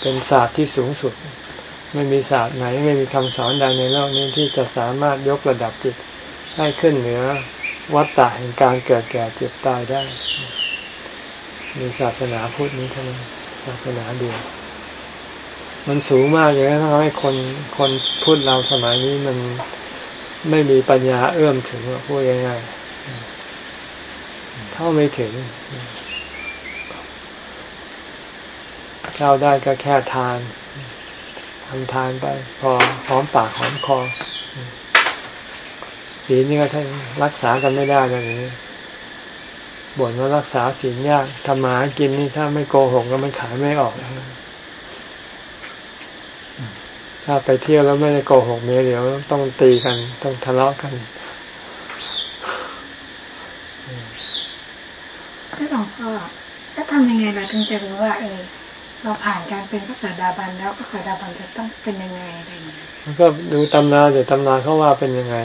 S1: เป็นศาสตร์ที่สูงสุด ไม่มีศาสตร์ไหน ไม่มีคำสอนใดในโลกนี้ที่จะสามารถยกระดับจิตให้ขึ้นเหนือวัฏฏะแห่งการเกิดแก่เจ็บตายได้ มีศาสนาพุทธนี้เท่านั้นศาสนาเดียว มันสูงมากอย่างนั้ทำให้คนคนพูดเราสมัยนี้มันไม่มีปัญญาเอื้อมถึงพูดง่ายๆเท่าไม่ถึงเข้าได้ก็แค่ทานทำทานไป พอหอมปากหอมคอศีลนี่ก็ท่ารักษากันไม่ได้เลยนี้บ่นว่ารักษาศีลยากทำมากินนี่ถ้าไม่โกหกก็มันขายไม่ออก ถ้าไปเที่ยวแล้วไม่ได้โกหกเมียเดี๋ยวต้องตีกันต้องทะเลาะกัน
S2: ก็หลวงพ่อแล้วทำยังไงเราถึงจะรู้ว่าเออเราผ่านการเป็นพระสาดาบันแล้วพระสาดาบันจะต้องเป็นยังไงอะไรอย่างเงี้ย
S1: มันก็ดูตำราเดี๋ยวตำราเขาว่าเป็นยังไง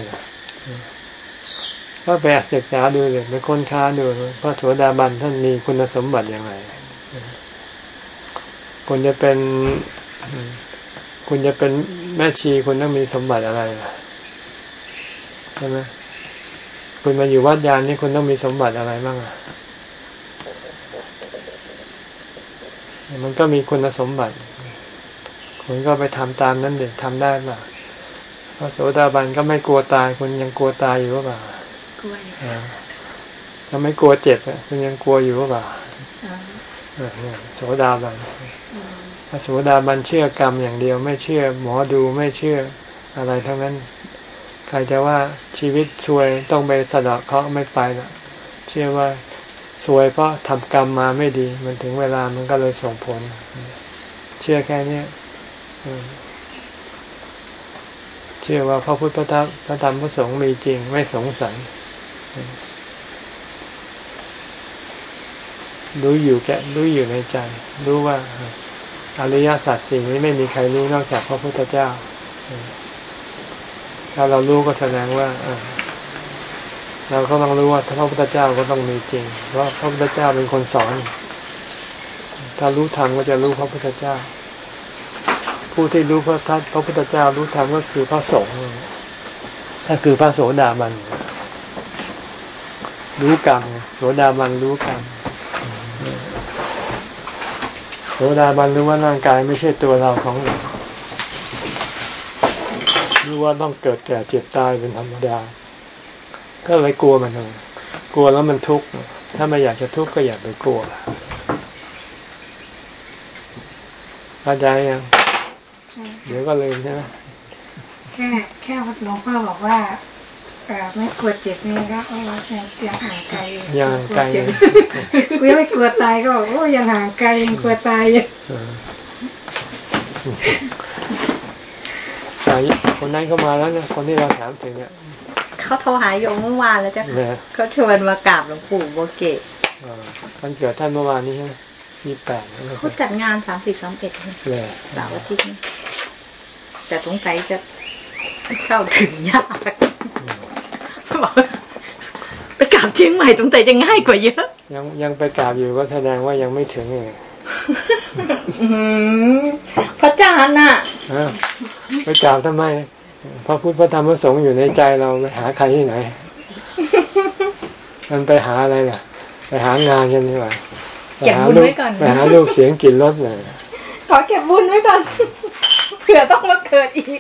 S1: ก็ไปศึกษาดูเลยไปค้นค้าดูพระโสดาบันท่านมีคุณสมบัติอย่างไรคุณจะเป็น คุณจะเป็นแม่ชีคุณต้องมีสมบัติอะไรใช่ไหมคุณมาอยู่วัดยานนี่คุณต้องมีสมบัติอะไรบ้างอะมันก็มีคุณสมบัติ คุณก็ไปทำตามนั้นเด็กทำได้ป่ะพระโสดาบันก็ไม่กลัวตายคุณยังกลัวตายอยู่หรือเปล่ากลัวถ้าไม่กลัวเจ็บคุณยังกลัวอยู่หรือเปล่าโสดาบัน พระโสดาบันเชื่อกรรมอย่างเดียวไม่เชื่อ หมอดูไม่เชื่ออะไรทั้งนั้น ใครจะว่าชีวิตช่วยต้องไปสะดอกเคราะห์ไม่ไปละเชื่อว่าสวยเพราะทำกรรมมาไม่ดี มันถึงเวลามันก็เลยส่งผล เชื่อแค่นี้เชื่อว่าพระพุทธพระธรรมพระธรรมพระสงฆ์มีจริงไม่สงสัยรู้อยู่แก่รู้อยู่ในใจ รู้ว่า อริยสัจสิ่งนี้ไม่มีใครรู้นอกจากพระพุทธเจ้า ถ้าเรารู้ก็แสดงว่าเราก็ต้องรู้ว่าพระพุทธเจ้าก็ต้องมีจริง เพราะพระพุทธเจ้าเป็นคนสอน ถ้ารู้ธรรมก็จะรู้พระพุทธเจ้า ผู้ที่รู้พระทัพระพุทธเจ้ารู้ธรรมก็คือพระสงฆ์ถ้าคือพระโสดาบันรู้กรรมโสดาบันรู้กรรม โสดาบันรู้ว่าร่างกายไม่ใช่ตัวเราของเรารู้ว่าต้องเกิดแก่เจ็บตายเป็นธรรมดา ก็เลยกลัวมันเลยกลัวแล้วมันทุกข์ถ้าไม่อยากจะทุกข์ก็อย่าไปกลัวเข้าใจยังเดี๋ยวก็เลยใช่ไหม
S2: แค่แค่หลวงพ่อบอกว่า ไม่กลัวเจ็บนี่ก็โอ้ยังยังห่างไกล
S1: ยังไกล
S2: กูยังไม่กลัวตายก็บอกโอ้ยังห่างไกลยังกลัวตายอยู่
S1: คนนั้นเข้ามาแล้วเนี่ยคนที่เราถามถึงเนี่ย
S4: เขาโทรหาโยมเมื่อวานแล้วจ้ะเขาชวนมากราบหลวงปู่โบเกต
S1: วันเกิดท่านเมื่อวานนี้ใช่ไหมยี่แปด
S4: เขาจัดงานสามสิบสามเอ็ดสาวอาทิตย์นี้แต่สงสัยจะเข้าถึงยาก บอกไปกราบเชียงใหม่สงสัยจะง่ายกว่าเยอะ
S1: ยังยังไปกราบอยู่ก็แสดงว่ายังไม่ถึงเลย
S4: พระอาจารย์น่ะ
S1: ไปกราบทำไมพระพุทธพระธรรมพระสงฆ์อยู่ในใจเราไปหาใครที่ไหน มันไปหาอะไรล่ะ ไปหางานกันดีกว่า
S4: เก็บบุญไว้ก่อน
S1: ไปหาลูกเสียงกลิ่นรสเลย
S4: ขอเก็บบุญไว้ก่อนเผื่อต้องมาเกิดอีก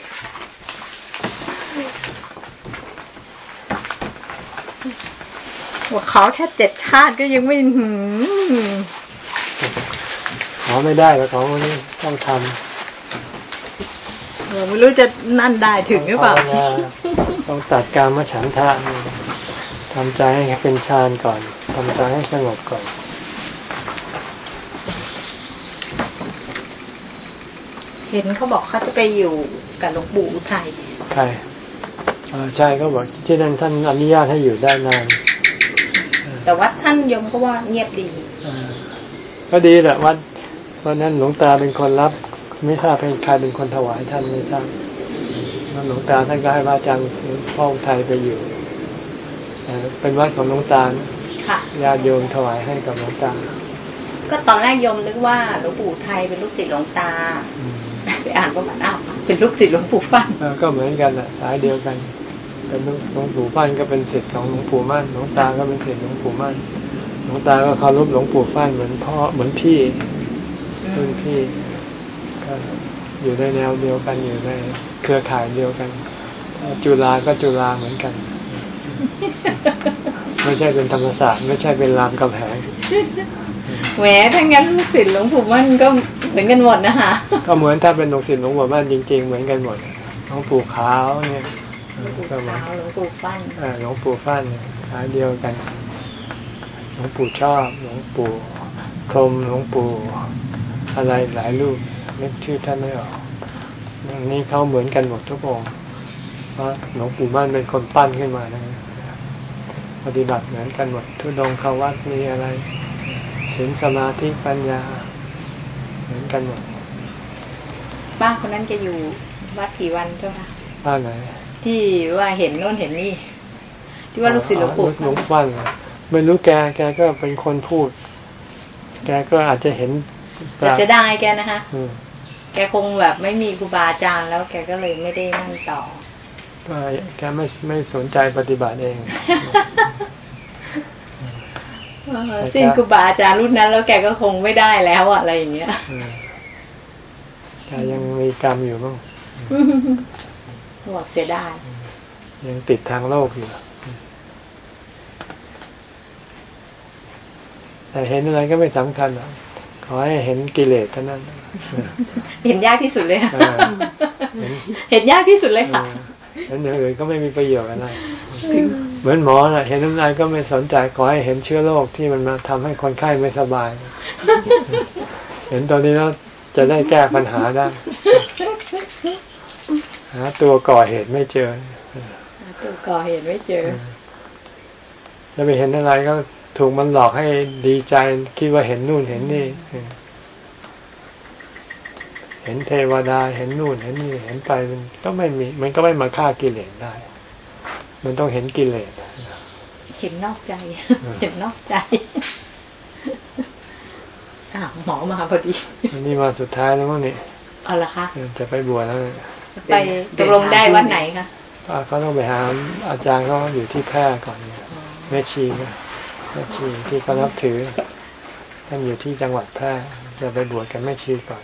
S4: ว่าขอแค่เจ็ดชาติก็ยังไม่หื
S1: ขอไม่ได้แล้วของนี้ต้องทำ
S4: เราไม่รู้จะนั่นได้ถึงหรือเปล่า
S1: ต้องตัดการมาฉันทะทำใจให้เป็นฌานก่อนทำใจให้สงบก่อน
S4: เห็นเขาบอกเขาจะไปอยู่กับหลวงปู่อุทัย
S1: ใช่ใช่เขาบอกที่นั่นท่านอนุญาตให้อยู่ได้นาน
S4: แต่วัดท่านยมก็ว่าเงียบดี
S1: ก็ดีแหละวัดเพราะนั้นหลวงตาเป็นคนรับ ไม่ทราบเป็นใครเป็นคนถวายท่านไม่ทราบหลวงตาท่านก็ให้พระอาจารย์พ่อองค์ไทยไปอยู่เป็นวัดของหลวงตา
S4: ค่ะ
S1: ญาติโยมถวายให้กับหลวงตา
S4: ก็ตอนแรกโยมนึกว่าหลวงปู่ไทยเป็นลูกศิษย์หลวงตา
S1: อืม
S4: ไปอ่านประวัติอ้าวเป็นลูกศิษย์หลวงปู่ฟั่น
S1: เออก็เหมือนกันแหละสายเดียวกัน เป็นหลวงปู่ฟั่นก็เป็นศิษย์ของหลวงปู่มั่นหลวงตาก็เป็นศิษย์หลวงปู่มั่นหลวงตาก็เคารพหลวงปู่ฟั่นเหมือนพ่อเหมือนพี่รุ่นพี่ก็อยู่ในแนวเดียวกันอยู่ในเครือข่ายเดียวกัน จุฬาก็จุฬาเหมือนกัน ไม่ใช่เป็นธรรมศาสตร์ ไม่ใช่เป็นรามกำแหง
S4: แหมถ้างั้นลูกศิษย์หลวงปู่มั่นก็เหมือนกันหมดนะคะ
S1: ก็เหมือนถ้าเป็นหลวงศิษย์หลวงปู่มั่นจริง ๆ เหมือนกันหมดหลวงปู่ขาวเนี่ย
S4: หลวงปู่
S1: ก็เหมือน
S4: ขาวหลวงปู่ฟั่น
S1: เอ่อหลวงปู่ฟั่นเนี่ยสายเดียวกัน หลวงปู่ชอบ หลวงปู่พรหมหลวงปู่อะไรหลายรูปนึกชื่อท่านไม่ออกอันนี้เขาเหมือนกันหมดทุกองค์เพราะหลวงปู่มั่นเป็นคนปั้นขึ้นมานะปฏิบัติเหมือนกันหมด ทุดงค์เขาวัดมีอะไรศีลสมาธิปัญญา เหมือนกันหมด
S4: ป้าคนนั้นแกอยู่วัดกี่วันเจ้าค่ะ
S1: บ้านไหน
S4: ที่ว่าเห็นโน่นเห็นนี่ ที่ว่าลูกศิษย์หลวงปู่
S1: หลวงฟั่นเหรอไม่รู้แกแกก็เป็นคนพูด แกก็อาจจะเห็น
S4: แต่จะได้แกนะคะ
S1: อืม
S4: แกคงแบบไม่มีครูบาอาจารย์แล้วแกก็เลยไม่ได้นั่นต่อ
S1: ก็แกไม่ไม่สนใจปฏิบัติเอง
S4: เออสิ้นครูบาอาจารย์รุ่นนั้น แล้วแกก็คงไม่ได้แล้วอะอะไรอย่างเงี้ย
S1: อืมแกยังมีกรรมอยู่บ้าง
S4: บอกเสียดาย
S1: ยังติดทางโลกอยู่แต่เห็นอะไรก็ไม่สำคัญหรอกขอให้เห็นกิเลสเท่านั้น
S4: เห็นยากที่สุดเลยค่ะ
S1: เออเห็น
S4: เห็นยากที่สุดเลยค่ะ
S1: เออเห็นอย่างอื่นก็ไม่มีประโยชน์อะไร เหมือนหมอน่ะเห็นอะไรก็ไม่สนใจขอให้เห็นเชื้อโรคที่มันมาทำให้คนไข้ไม่สบาย เห็นตอนนี้แล้วจะได้แก้ปัญหาได้หาตัวก่อเหตุไม่เจอ
S4: ตัวก่อเหตุไม่เจอ
S1: จะไปเห็นอะไรก็ถูกมันหลอกให้ดีใจคิดว่าเห็นนู่นเห็นนี่ เห็นเทวดาเห็นนู่นเห็นนี่เห็นไปมันก็ไม่มี มันก็ไม่มาฆ่ากิเลสได้ มันต้องเห็นกิเลส
S4: เห็นนอกใจ เห็นนอกใจอ้าวหมอมาพอดี
S1: อันนี้วันสุดท้ายแล้วมั้งนี่
S4: เอาละคะ
S1: จะไปบวชแล้วเนี่ย
S4: ไปตกลงได้วันไหนคะ
S1: อ่าเขาต้องไปหาอาจารย์เขาอยู่ที่แพร่ก่อนเนี่ยแม่ชีนะแม่ชีที่เขานับถือท่านอยู่ที่จังหวัดแพร่จะไปบวชกับแม่ชีก่อน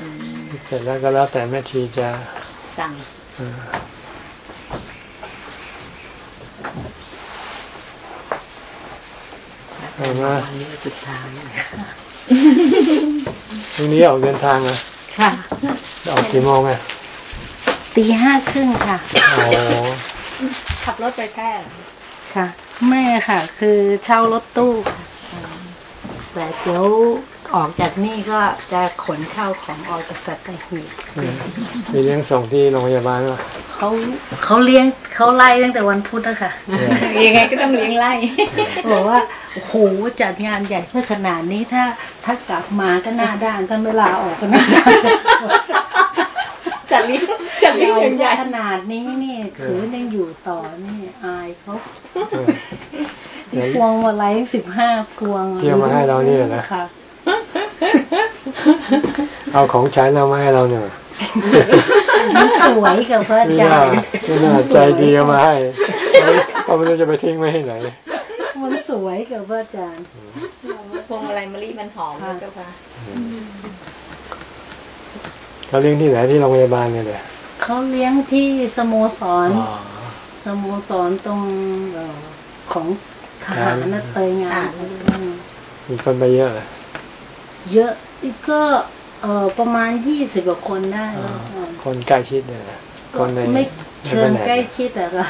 S4: อืม
S1: เสร็จแล้วก็แล้วแต่แม่ชีจะ
S4: สั่ง
S1: เออเอามา
S4: วันนี้สุดท้าย
S1: พรุ่งนี้ออกเดินทางอะ
S5: ค่ะ
S1: จะออกกี่โมงอะ
S5: ตีห้าครึ่งค่ะ
S1: โอ้
S4: ขับรถไปแพร่เหรอ
S5: ค่ะ ไม่ค่ะ คือเช่ารถตู้ค่ะแต่เดี๋ยวออกจากนี่ก็จะขนข้าวของออกจากสัตหีบ
S1: อืมมีเลี้ยงส่งที่โรงพยาบาลป่ะ
S5: เขาเขาเลี้ยงเขาไล่ตั้งแต่วันพุธอะค่ะ
S4: ยังไงก็ต้องเลี้ยงไล่
S5: บอกว่าโอ้โหจัดงานใหญ่เพื่อขนาดนี้ถ้าถ้ากลับมาก็หน้าด้านกันเวลาออกก็หน้าด้าน
S4: จัดเลี้ยงจัดเลี้ยง
S5: เรา
S4: อย่างใหญ่
S5: ขนาดนี้นี่ถือยังอยู่ต่อนี่อายเขา
S1: เออเดี๋ยว
S5: พวงมาลัยสิบห้าพวง
S1: เที่ยวมาให้เรานี่เหรอนะ
S5: ค่ะ
S1: เอาของใช้เรามาให้เราเนี่ย
S5: มันสวยกับพระอา
S1: ไม่
S5: จา
S1: น่าร
S5: ย์
S1: ไม่น่าใจดีเอามาให้เพราะไม่รู้จะไปทิ้งไว้ที่ไหน
S5: มันสวยกับพระอาจารย์
S4: พวงอะไรมะลิมันหอมนะเจ้าค่ะ
S1: เขาเลี้ยงที่ไหนที่โรงพยาบาลเนี่ยแหละ
S5: เขาเลี้ยงที่สโมสร
S1: อ๋อ
S5: สโมสรตรงเอ่อของทหารนะเตยงาน
S1: มีคนไปเยอะเลย
S5: เยอะอีกก็เอ่อประมาณยี่สิบกว่าคนได้แล้วค่ะ
S1: คนใกล้ชิดเนี่ยนะคนใน
S5: ไม่
S1: ใน
S5: เชิ
S1: แผ
S5: ง
S1: นก
S5: ใกล้ชิดอะค่ะ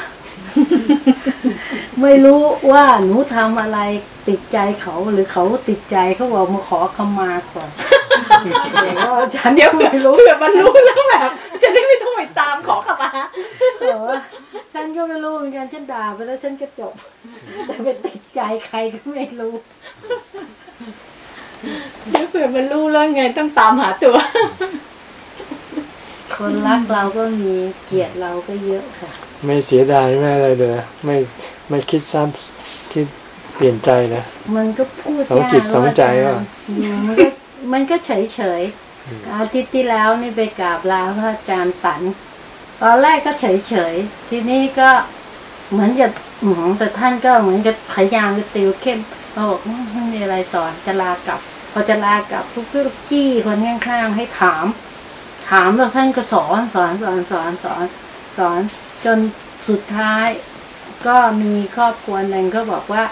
S5: ไม่รู้ว่าหนูทำอะไรติดใจเขาหรือเขาติดใจเขาบอกมาขอขมาก่อนเดี๋ยวว่าฉัน
S4: เดี๋ยว
S5: ไม่
S4: เผื่อ
S5: รู้
S4: เผื่อมันรู้แล้วแบบ จะได้ไม่ต้องไปตามขอขมา
S5: บอกว่าฉันก็ไม่รู้เหมือนกันฉันด่าไปแล้วฉันก็จบ แต่ไปติดใจใครก็ไม่รู้
S4: เดี๋ยวเผื่อมันรู้แล้วไงต้องตามหาตัว
S5: คนรักเราก็มีเกลียดเราก็เยอะค่ะ
S1: ไม่เสียดายไม่อะไรเลยไม่ไม่คิดซ้ำคิดเปลี่ยนใจนะ
S5: มันก็พูด
S1: สองจิตสองใจว่ะ
S5: อืมมันก็มันก็เฉยเฉยๆอาทิตย์ที่แล้วนี่ไปกราบลาพระอาจารย์ฝัน ตอนแรกก็เฉยเฉยๆทีนี้ก็เหมือนจะอืมแต่ท่านก็เหมือนจะพยายามจะติวเข้มเขาบอกอืมไม่มีอะไรสอนจะลากลับพอจะลากลับทุกทุกจี้คนข้างๆให้ถาม ถามแล้วท่านก็สอนสอนสอนสอนสอนสอน จนสุดท้ายก็มีครอบครัวหนึ่งก็บอกว่า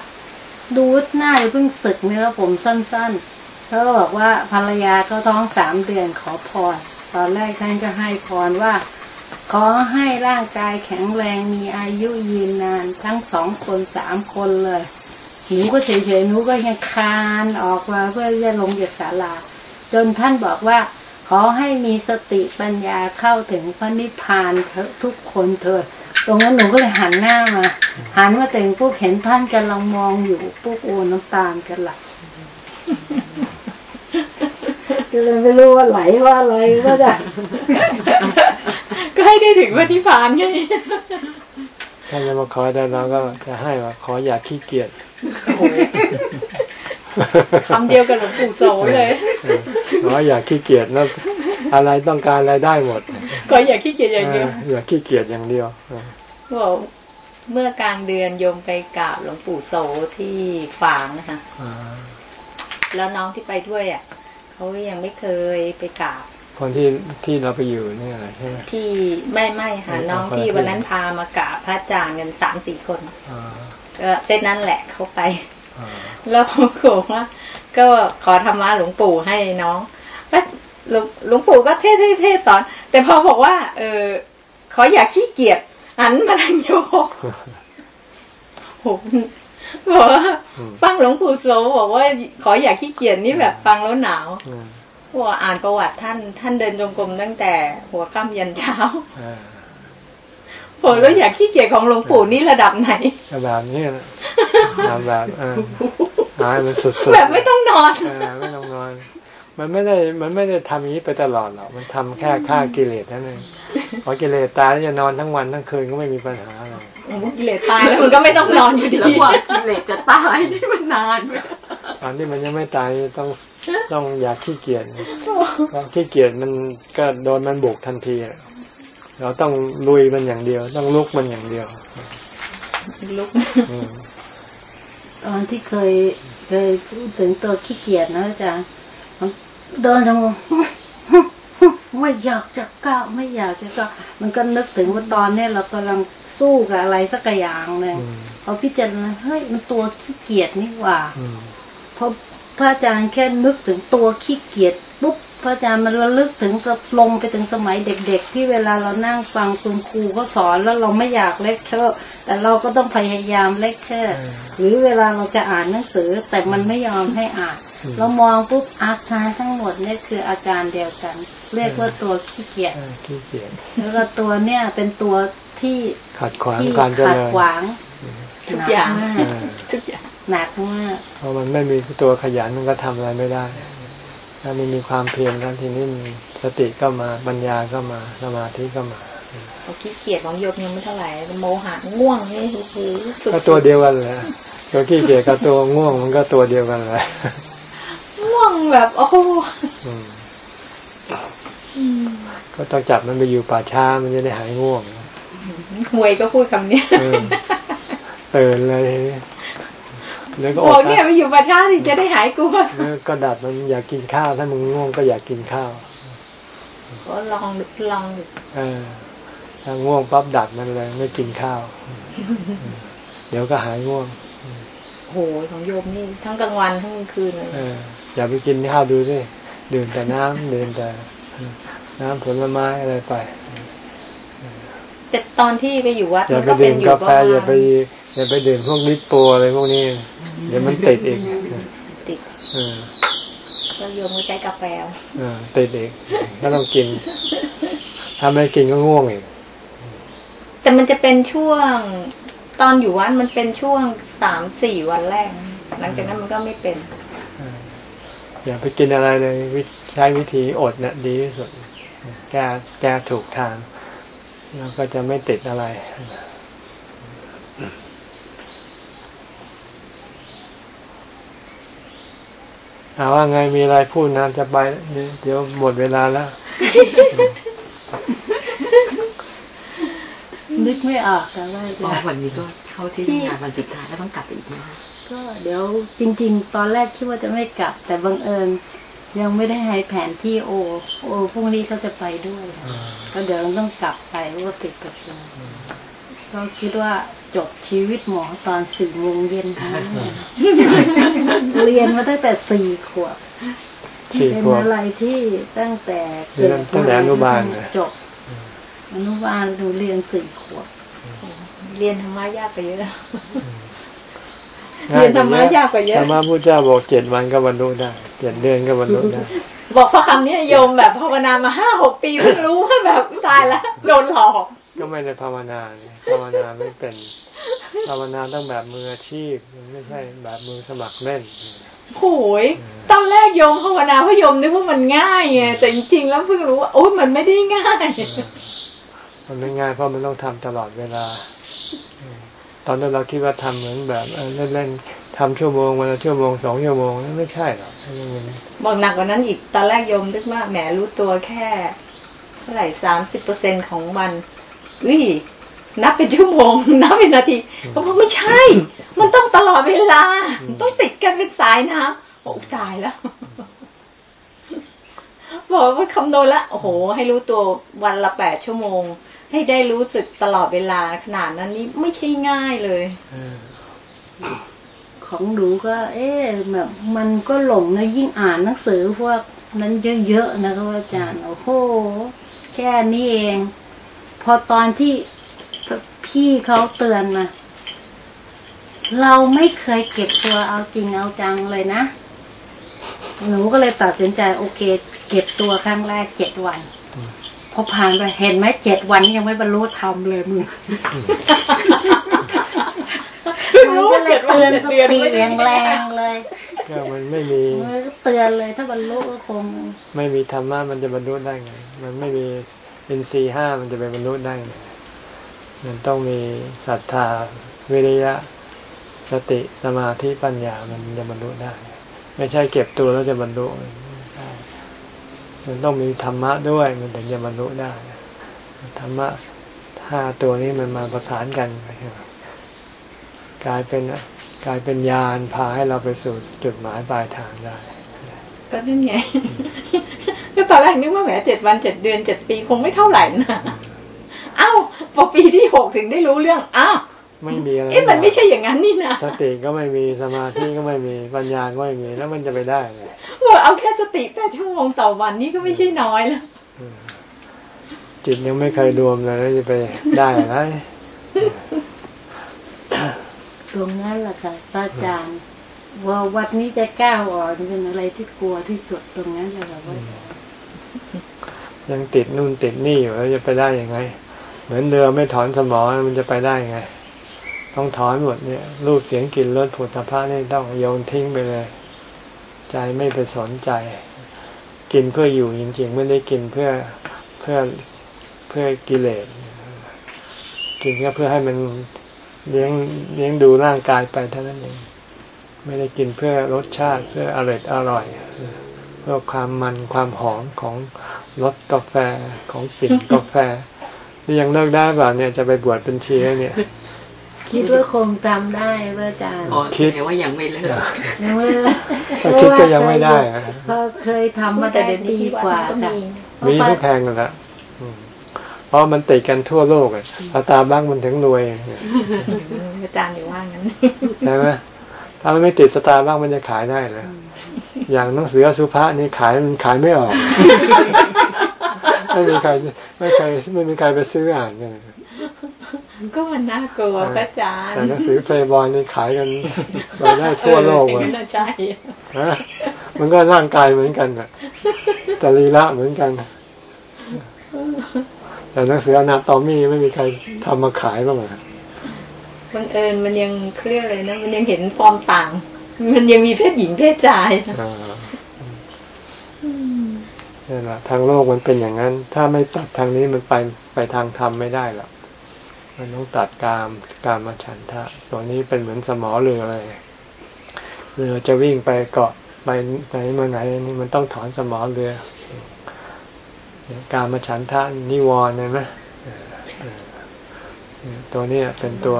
S5: ดูหน้าเพิ่งศึกเนื้อผมสั้นๆเขาบอกว่าภรรยาเขาท้องสามเดือนขอพรตอนแรกท่านก็ให้พรว่า ขอให้ร่างกายแข็งแรงมีอายุยืนนาน ทั้งสองคนสามคนเลยหนูก็เฉยๆหนูก็ยังคานออกมาเพื่อจะลงจากศาลา จนท่านบอกว่า อให้มีสติปัญญาเข้าถึงพระนิพพานเถอะทุกคนเถิดตรงนั้นหนูก็เลยหันหน้ามา หันมาถึงปุ๊บเห็นท่านกำลังมองอยู่ปุ๊บโอ้น้ำตาลกันไหละก็เลยไม่รู้ว่าไหลว่าอะไรก็จะ
S4: ก็ให้ได้ถึงวันที่ผ่านไง
S1: ถ้าจะมาขอแต่เราก็จะให้ว่าขออย่าขี้เกียจ
S4: คำเดียวกับหลวงปู่โสเลย
S1: ขออย่าขี้เกียจแล้วอะไรต้องการอะไรได้หมด
S4: ก็อย่าขี้เกียจอย่างเดียว
S1: เอออย่าขี้เกียจอย่างเดียวเออ
S4: บอกเมื่อกลางเดือนโยมไปกราบหลวงปู่โสที่ฝางนะคะ
S1: อ่า
S4: แล้วน้องที่ไปด้วยอะเขายังไม่เคยไปกราบ
S1: คนที่ที่เราไปอยู่นี่อะไรใช่ไหม
S4: ที่ไม่ไม่ค่ะ
S1: ไม่
S4: น้อง
S1: คนละ
S4: ที่
S1: ที่
S4: วันนั้นพามากราบพระอาจารย์กันสามสี่คน
S1: อ่า
S4: ก็เส้นนั้นแหละเขาไป
S1: อ่า
S4: แล้วเขาบอกว่าก็ขอธรรมะหลวงปู่ให้น้องก็หลวงหลวงปู่ก็เทศเทศเทศสอน แต่พอบอกว่า เออขออย่าขี้เกียจหันมาทางโยกโหบอกว่า
S1: อืม
S4: ฟังหลวงปู่โสบอกว่า ขออย่าขี้เกียจนี่แบบฟังแล้วหนาว
S1: อืม
S4: ว่าอ่านประวัติท่าน ท่านเดินจงกรมตั้งแต่หัวค่ำยันเช้า
S1: อ่า
S4: โหแล้วอย่าขี้เกียจของหลวงปู่นี่ระดับไหน
S1: ก็แบบนี้นะทำแบบเออหายมันสุดๆ
S4: แบบไม่ต้องนอน
S1: เออไม่ต้องนอน มันไม่ได้มันไม่ได้ทำอย่างนี้ไปตลอดหรอกมันทำแค่ฆ่ากิเลสนั่นเองพอกิเลสตายแล้วจะนอนทั้งวันทั้งคืนก็ไม่มีปัญหาอะไร
S4: กิเลสตายแล้วมันก็ไม่ต้องนอนอยู่ดี
S6: แล้วกว่ากิเลสจะตายนี่มันนาน
S1: ตอนที่มันยังไม่ตายต้องต้องอยากขี้เกียจความขี้เกียจมันก็โดนมันบุกทันทีอะ เราต้องลุยมันอย่างเดียว ต้องลุกมันอย่างเดียว
S4: ลุก
S1: อืม
S5: ตอนที่เคยเคยพูดถึงตัวขี้เกียจนะอาจารย์มันเดินทางไม่อยากจะก้าวไม่อยากจะก้าวมันก็นึกถึงว่าตอนเนี้ยเรากำลังสู้กับอะไรสักอย่างหนึ่ง
S1: อืม
S5: พอพิจารณาเฮ้ยมันตัวขี้เกียจนี่หว่า
S1: อืม
S5: พอพระอาจารย์แค่นึกถึงตัวขี้เกียจปุ๊บ พระอาจารย์มันระลึกถึงกับลงไปถึงสมัยเด็ก ๆ ที่เวลาเรานั่งฟังคุณครูเขาสอนแล้วเราไม่อยากเลคเชอร์แต่เราก็ต้องพยายามเลคเชอร์หรือเวลาเราจะอ่านหนังสือ แต่มันไม่ยอมให้อ่าน เรามองปุ๊บอาการทั้งหมดเนี่ยคืออาการเดียวกัน เรียกว่าตัวขี้เกียจ
S1: เออขี้เกียจ
S5: แล้วก็ตัวเนี่ยเป็นตัวที่
S1: ขัดขวาง
S5: ที่
S1: การเจ
S5: ขัด
S1: ริญ
S5: ขวาง
S4: ทุกอย่าง
S5: หนัก
S1: เอ
S5: มาก
S1: อ
S4: ทุกอย่าง
S5: หนักมาก
S1: เพราะมันไม่มีตัวขยันมันก็ทำอะไรไม่ได้ ถ้ามันมีความเพียรแล้วทีนี้มีสติก็มาปัญญาก็มาสมาธิก็มา
S4: พอขี้เกียจของโยมยังไม่เท่าไหร่แต่โมหะง่วงนี่โอ้โหสุด
S1: ก็ตัวเดียวกันเลยตัวขี้เกียจกับตัวง่วงมันก็ตัวเดียวกันเลย
S4: ง่วงแบบโอ้โห
S1: อืมก็ต้องจับมันไปอยู่ป่าช้ามันจะได้หายง่วง
S4: หวยก็พูดคำเนี้ย
S1: เออตื่นเลย แล้วก็
S4: บ
S1: อ
S4: อก
S1: ด
S4: เนี่ยไปอยู่ประชาสิจะได้หายกลัว
S1: แล้วก็ดับมันอยากกินข้าว ถ้ามึงง่วงก็อยากกินข้าว
S4: ก็ลองลอง
S1: เออถ้าง่วงปั๊บดับมันเลยไม่กินข้าว เดี๋ยวก็หายง่วง
S4: โอ้โหของโยมนี่ทั้งกลางวันทั้งกลางคืนเลย
S1: เอออย่าไปกินข้าวดูสิดื่มแต่น้ำดื่มแต่น้ำผลไม้อะไรไป
S4: แต่ตอนที่ไปอยู่วัด
S1: อย่า
S4: มัน
S1: ไป
S4: ก็เป็
S1: ดื่
S4: น
S1: ม
S4: อยู่
S1: กา
S4: ป
S1: แฟ
S4: ระมาณ
S1: อย่าไปอย่าไปดื่มพวกลิปโปอะไรพวกนี้เดี๋ยวมันติดอีก
S4: ติด
S1: เออ
S4: ก็โยมก็ใช้กาแฟ
S1: เออติดอีกก็ต้องกินถ้าไม่กินก็ง่วงอีก
S4: แต่มันจะเป็นช่วงตอนอยู่วัดมันเป็นช่วงสามสี่วันแรก หลังจากนั้นมันก็ไม่เป็น
S1: เอออย่าไปกินอะไรเลยวิใช้วิธีอดนะ่ะดีที่สุดแก้แก้ถูกทาง แล้วก็จะไม่ติดอะไรถอาว่าไงมีอะไรพูดนะจะไป เดี๋ยวหมดเวลาแล้ว
S5: นึกไม่ออกแต่ว่าจะ
S6: วันนี้ก็เข้าที่งานวันสุดท้ายแล้วต้องกลับอีกนะ
S5: ก็เดี๋ยวจริง ๆ ตอนแรกคิดว่าจะไม่กลับ แต่บังเอิญ ยังไม่ได้ให้แผนที่โอ โอพรุ่งนี้เขาจะไปด้วยค่ะก็เดี๋ยวต้องกลับไปเพราะว่าติดประชุมก็คิดว่าจบชีวิตหมอตอนสี่โมงเย็นทั้งนั้นเลยเรียนมาตั้งแต่สี่ขวบ
S1: สี่
S5: เป็น
S1: ขวบ
S5: อะไรที่ตั้งแต่
S1: เรียนตั้งแต่อนุบาลเลย
S5: จบอนุบาลดูเรียนสี่ขวบ
S4: เรียนธรรมะยากไปเยอะ
S1: ง่
S4: เรียนธรรมะยากกว่าเยอะ
S1: ธรรมะพุทธเจ้าบอกเจ็ดวันก็บรรลุได้เจ็ดเดือนก็บรรลุได้
S4: บอกพระคำนี้โยมแบบภาวนามาห้าหกปีเพิ่งรู้ว่าแบบตายแล้วโดนหลอก
S1: ก็ไม่ได้ภาวนาไงภาวนาไม่เป็นภาวนาต้องแบบมืออาชีพไม่ใช่แบบมือสมัครเล่น
S4: โหยตอนแรกโยมภาวนาเพราะโยมนึกว่ามันง่ายไงแต่จริงๆแล้วเพิ่งรู้ว่าโอ้ยมันไม่ได้ง่าย
S1: มันไม่ง่ายเพราะมันต้องทำตลอดเวลา ตอนนั้นเราคิดว่าทำเหมือนแบบเล่นๆทำชั่วโมงวันละชั่วโมงสองชั่วโมงนั่นไม่ใช่หรอก
S4: บอกหนักกว่านั้นอีกตอนแรกโยมนึกว่าแหมรู้ตัวแค่เท่าไหร่สามสิบเปอร์เซ็นของวันวินับเป็นชั่วโมงนับเป็นนาทีเขาบอกไม่ใช่ มันต้องตลอดเวลา ต้องติดกันเป็นสายนะโอ้ตายแล้วบอกว่าคำนวณละโอ้โห ให้รู้ตัววันละแปดชั่วโมง ให้ได้รู้สึกตลอดเวลาขนาดนั้นนี่ไม่ใช่ง่ายเลย
S1: เออ
S5: ของหนูก็ เอ๊ะแบบมันก็หลงนะยิ่งอ่านหนังสือพวกนั้นเยอะๆนะครับอาจารย์โอ้โหแค่นี้เอง พอตอนที่พี่เขาเตือนมาเราไม่เคยเก็บตัวเอาจริงเอาจังเลยนะ หนูก็เลยตัดสินใจโอเค เก็บตัวครั้งแรกเจ็ดวัน พอผ่านไปเห็นไหมเจ็ดวันยังไม่บรรลุธรรมเลยมึงมันก็เลยเตือนสติแรงแรงๆเลย
S1: ก็มันไม่มี
S5: มันก็เตือนเลยถ้าบรรลุก็คง
S1: ไม่มีธรรมะมันจะบรรลุได้ไง มันไม่มีอินทรีย์ห้ามันจะไปบรรลุได้ไงมันต้องมีศรัทธาวิริยะสติสมาธิปัญญามันจะบรรลุได้ ไม่ใช่เก็บตัวแล้วจะบรรลุไม่ใช่ มันต้องมีธรรมะด้วย มันถึงจะบรรลุได้ ธรรมะห้าตัวนี้มันมาประสานกัน กลายเป็นกลายเป็นยานพาให้เราไปสู่จุดหมายปลายทางได้
S4: ก็นั่นไงก็ตอนแรกนึกว่าแหมเจ็ดวันเจ็ดเดือนเจ็ดปีคงไม่เท่าไหร่นะอ้าวพอปีที่หกถึงได้รู้เรื่องอ้าว
S1: ไม่มีอะไร
S4: เอ๊ะมันไม่ใช่อย่างนั้นนี่นะ
S1: สติก็ไม่มีสมาธิก็ไม่มีปัญญาก็ไม่มีแล้วมันจะไปได้ไง
S4: ว่าเอาแค่สติแปดชั่วโมงต่อวันนี่ก็ไม่ใช่น้อยแล้ว
S1: อืมจิตยังไม่เคยรวมเลยแล้วจะไปได้อะไร
S5: ตรงนั้นแหละค่ะพระอาจารย์ว่าวัดนี้จะก้าวออกเป็นอะไรที่กลัวที่สุดตรงนั้นเลยค่ะว่า
S1: ยังติดนู่นติดนี่อยู่แล้วจะไปได้ยังไง เหมือนเรือไม่ถอนสมอมันจะไปได้ไง ต้องถอนหมดเนี่ย รูปเสียงกลิ่นรสผลิตภัณฑ์นี่ต้องโยนทิ้งไปเลย ใจไม่ไปสนใจ กินเพื่ออยู่จริงๆไม่ได้กินเพื่อเพื่อเพื่อกิเลสกินก็เพื่อให้มันเลี้ยงเลี้ยงดูร่างกายไปเท่านั้นเองไม่ได้กินเพื่อรสชาติเพื่ออร่อยอร่อยเพื่อความมันความหอมของรสกาแฟของกลิ่นกาแฟนี่ยังเลิกได้เปล่าเนี่ยจะไปบวชเป็นเชียเนี่ย
S5: คิดว่าคงทำได้พระอาจารย์
S6: อ๋อ
S1: คิ
S6: แส
S1: ด
S6: ดงว่ายังไม่เลิก
S5: ยังไม่
S1: ถ้าคิดก็ยังไม่ได้อะ
S5: เพราะเคยทำมาแต่ปีกว่าค่ะ
S1: มีทุกแห่งนั่นแหละอืมเพราะมันติดกันทั่วโลกอะสตาร์บัคมันถึงรวย
S4: อาจารย์อยู่ว่างั้น
S1: ใช่ไหมถ้ามันไม่ติดสตาร์บัคมันจะขายได้เหรออย่างหนังสืออสุภะนี่ขายมันขายไม่ออก ไม่มีใครไม่ใครไม่มีใครไปซื้ออ่านกัน
S4: ก็มันน่ากลัวพระอาจารย์
S1: แต่หนังสือเพลย์บอยนี่ขายกันไปได้ทั่วโลก
S4: เล
S1: เลย
S4: ยใช่
S1: ฮะมันก็ร่างกายเหมือนกันน่ะแต่ลีละเหมือนกันแต่หนังสืออนาโตมีไม่มีใครทำมาขายบ้างเหรอ
S4: บังเอิญมันยังเครียดเลยนะ มันยังเห็นฟอร์มต่าง มันยังมีเพศหญิงเพศชายนะ
S1: อ่านี่แหละทางโลกมันเป็นอย่างนั้น ถ้าไม่ตัดทางนี้มันไปไปทางธรรมไม่ได้หรอก มันต้องตัดกามกามฉันทะ ตัวนี้เป็นเหมือนสมอเรือเลยเรือจะวิ่งไปเกาะไปไหนมาไหนนี่มันต้องถอนสมอเรือ การมาฉันทะนิวรณ์เห็นไหมตัวนี้เป็นตัว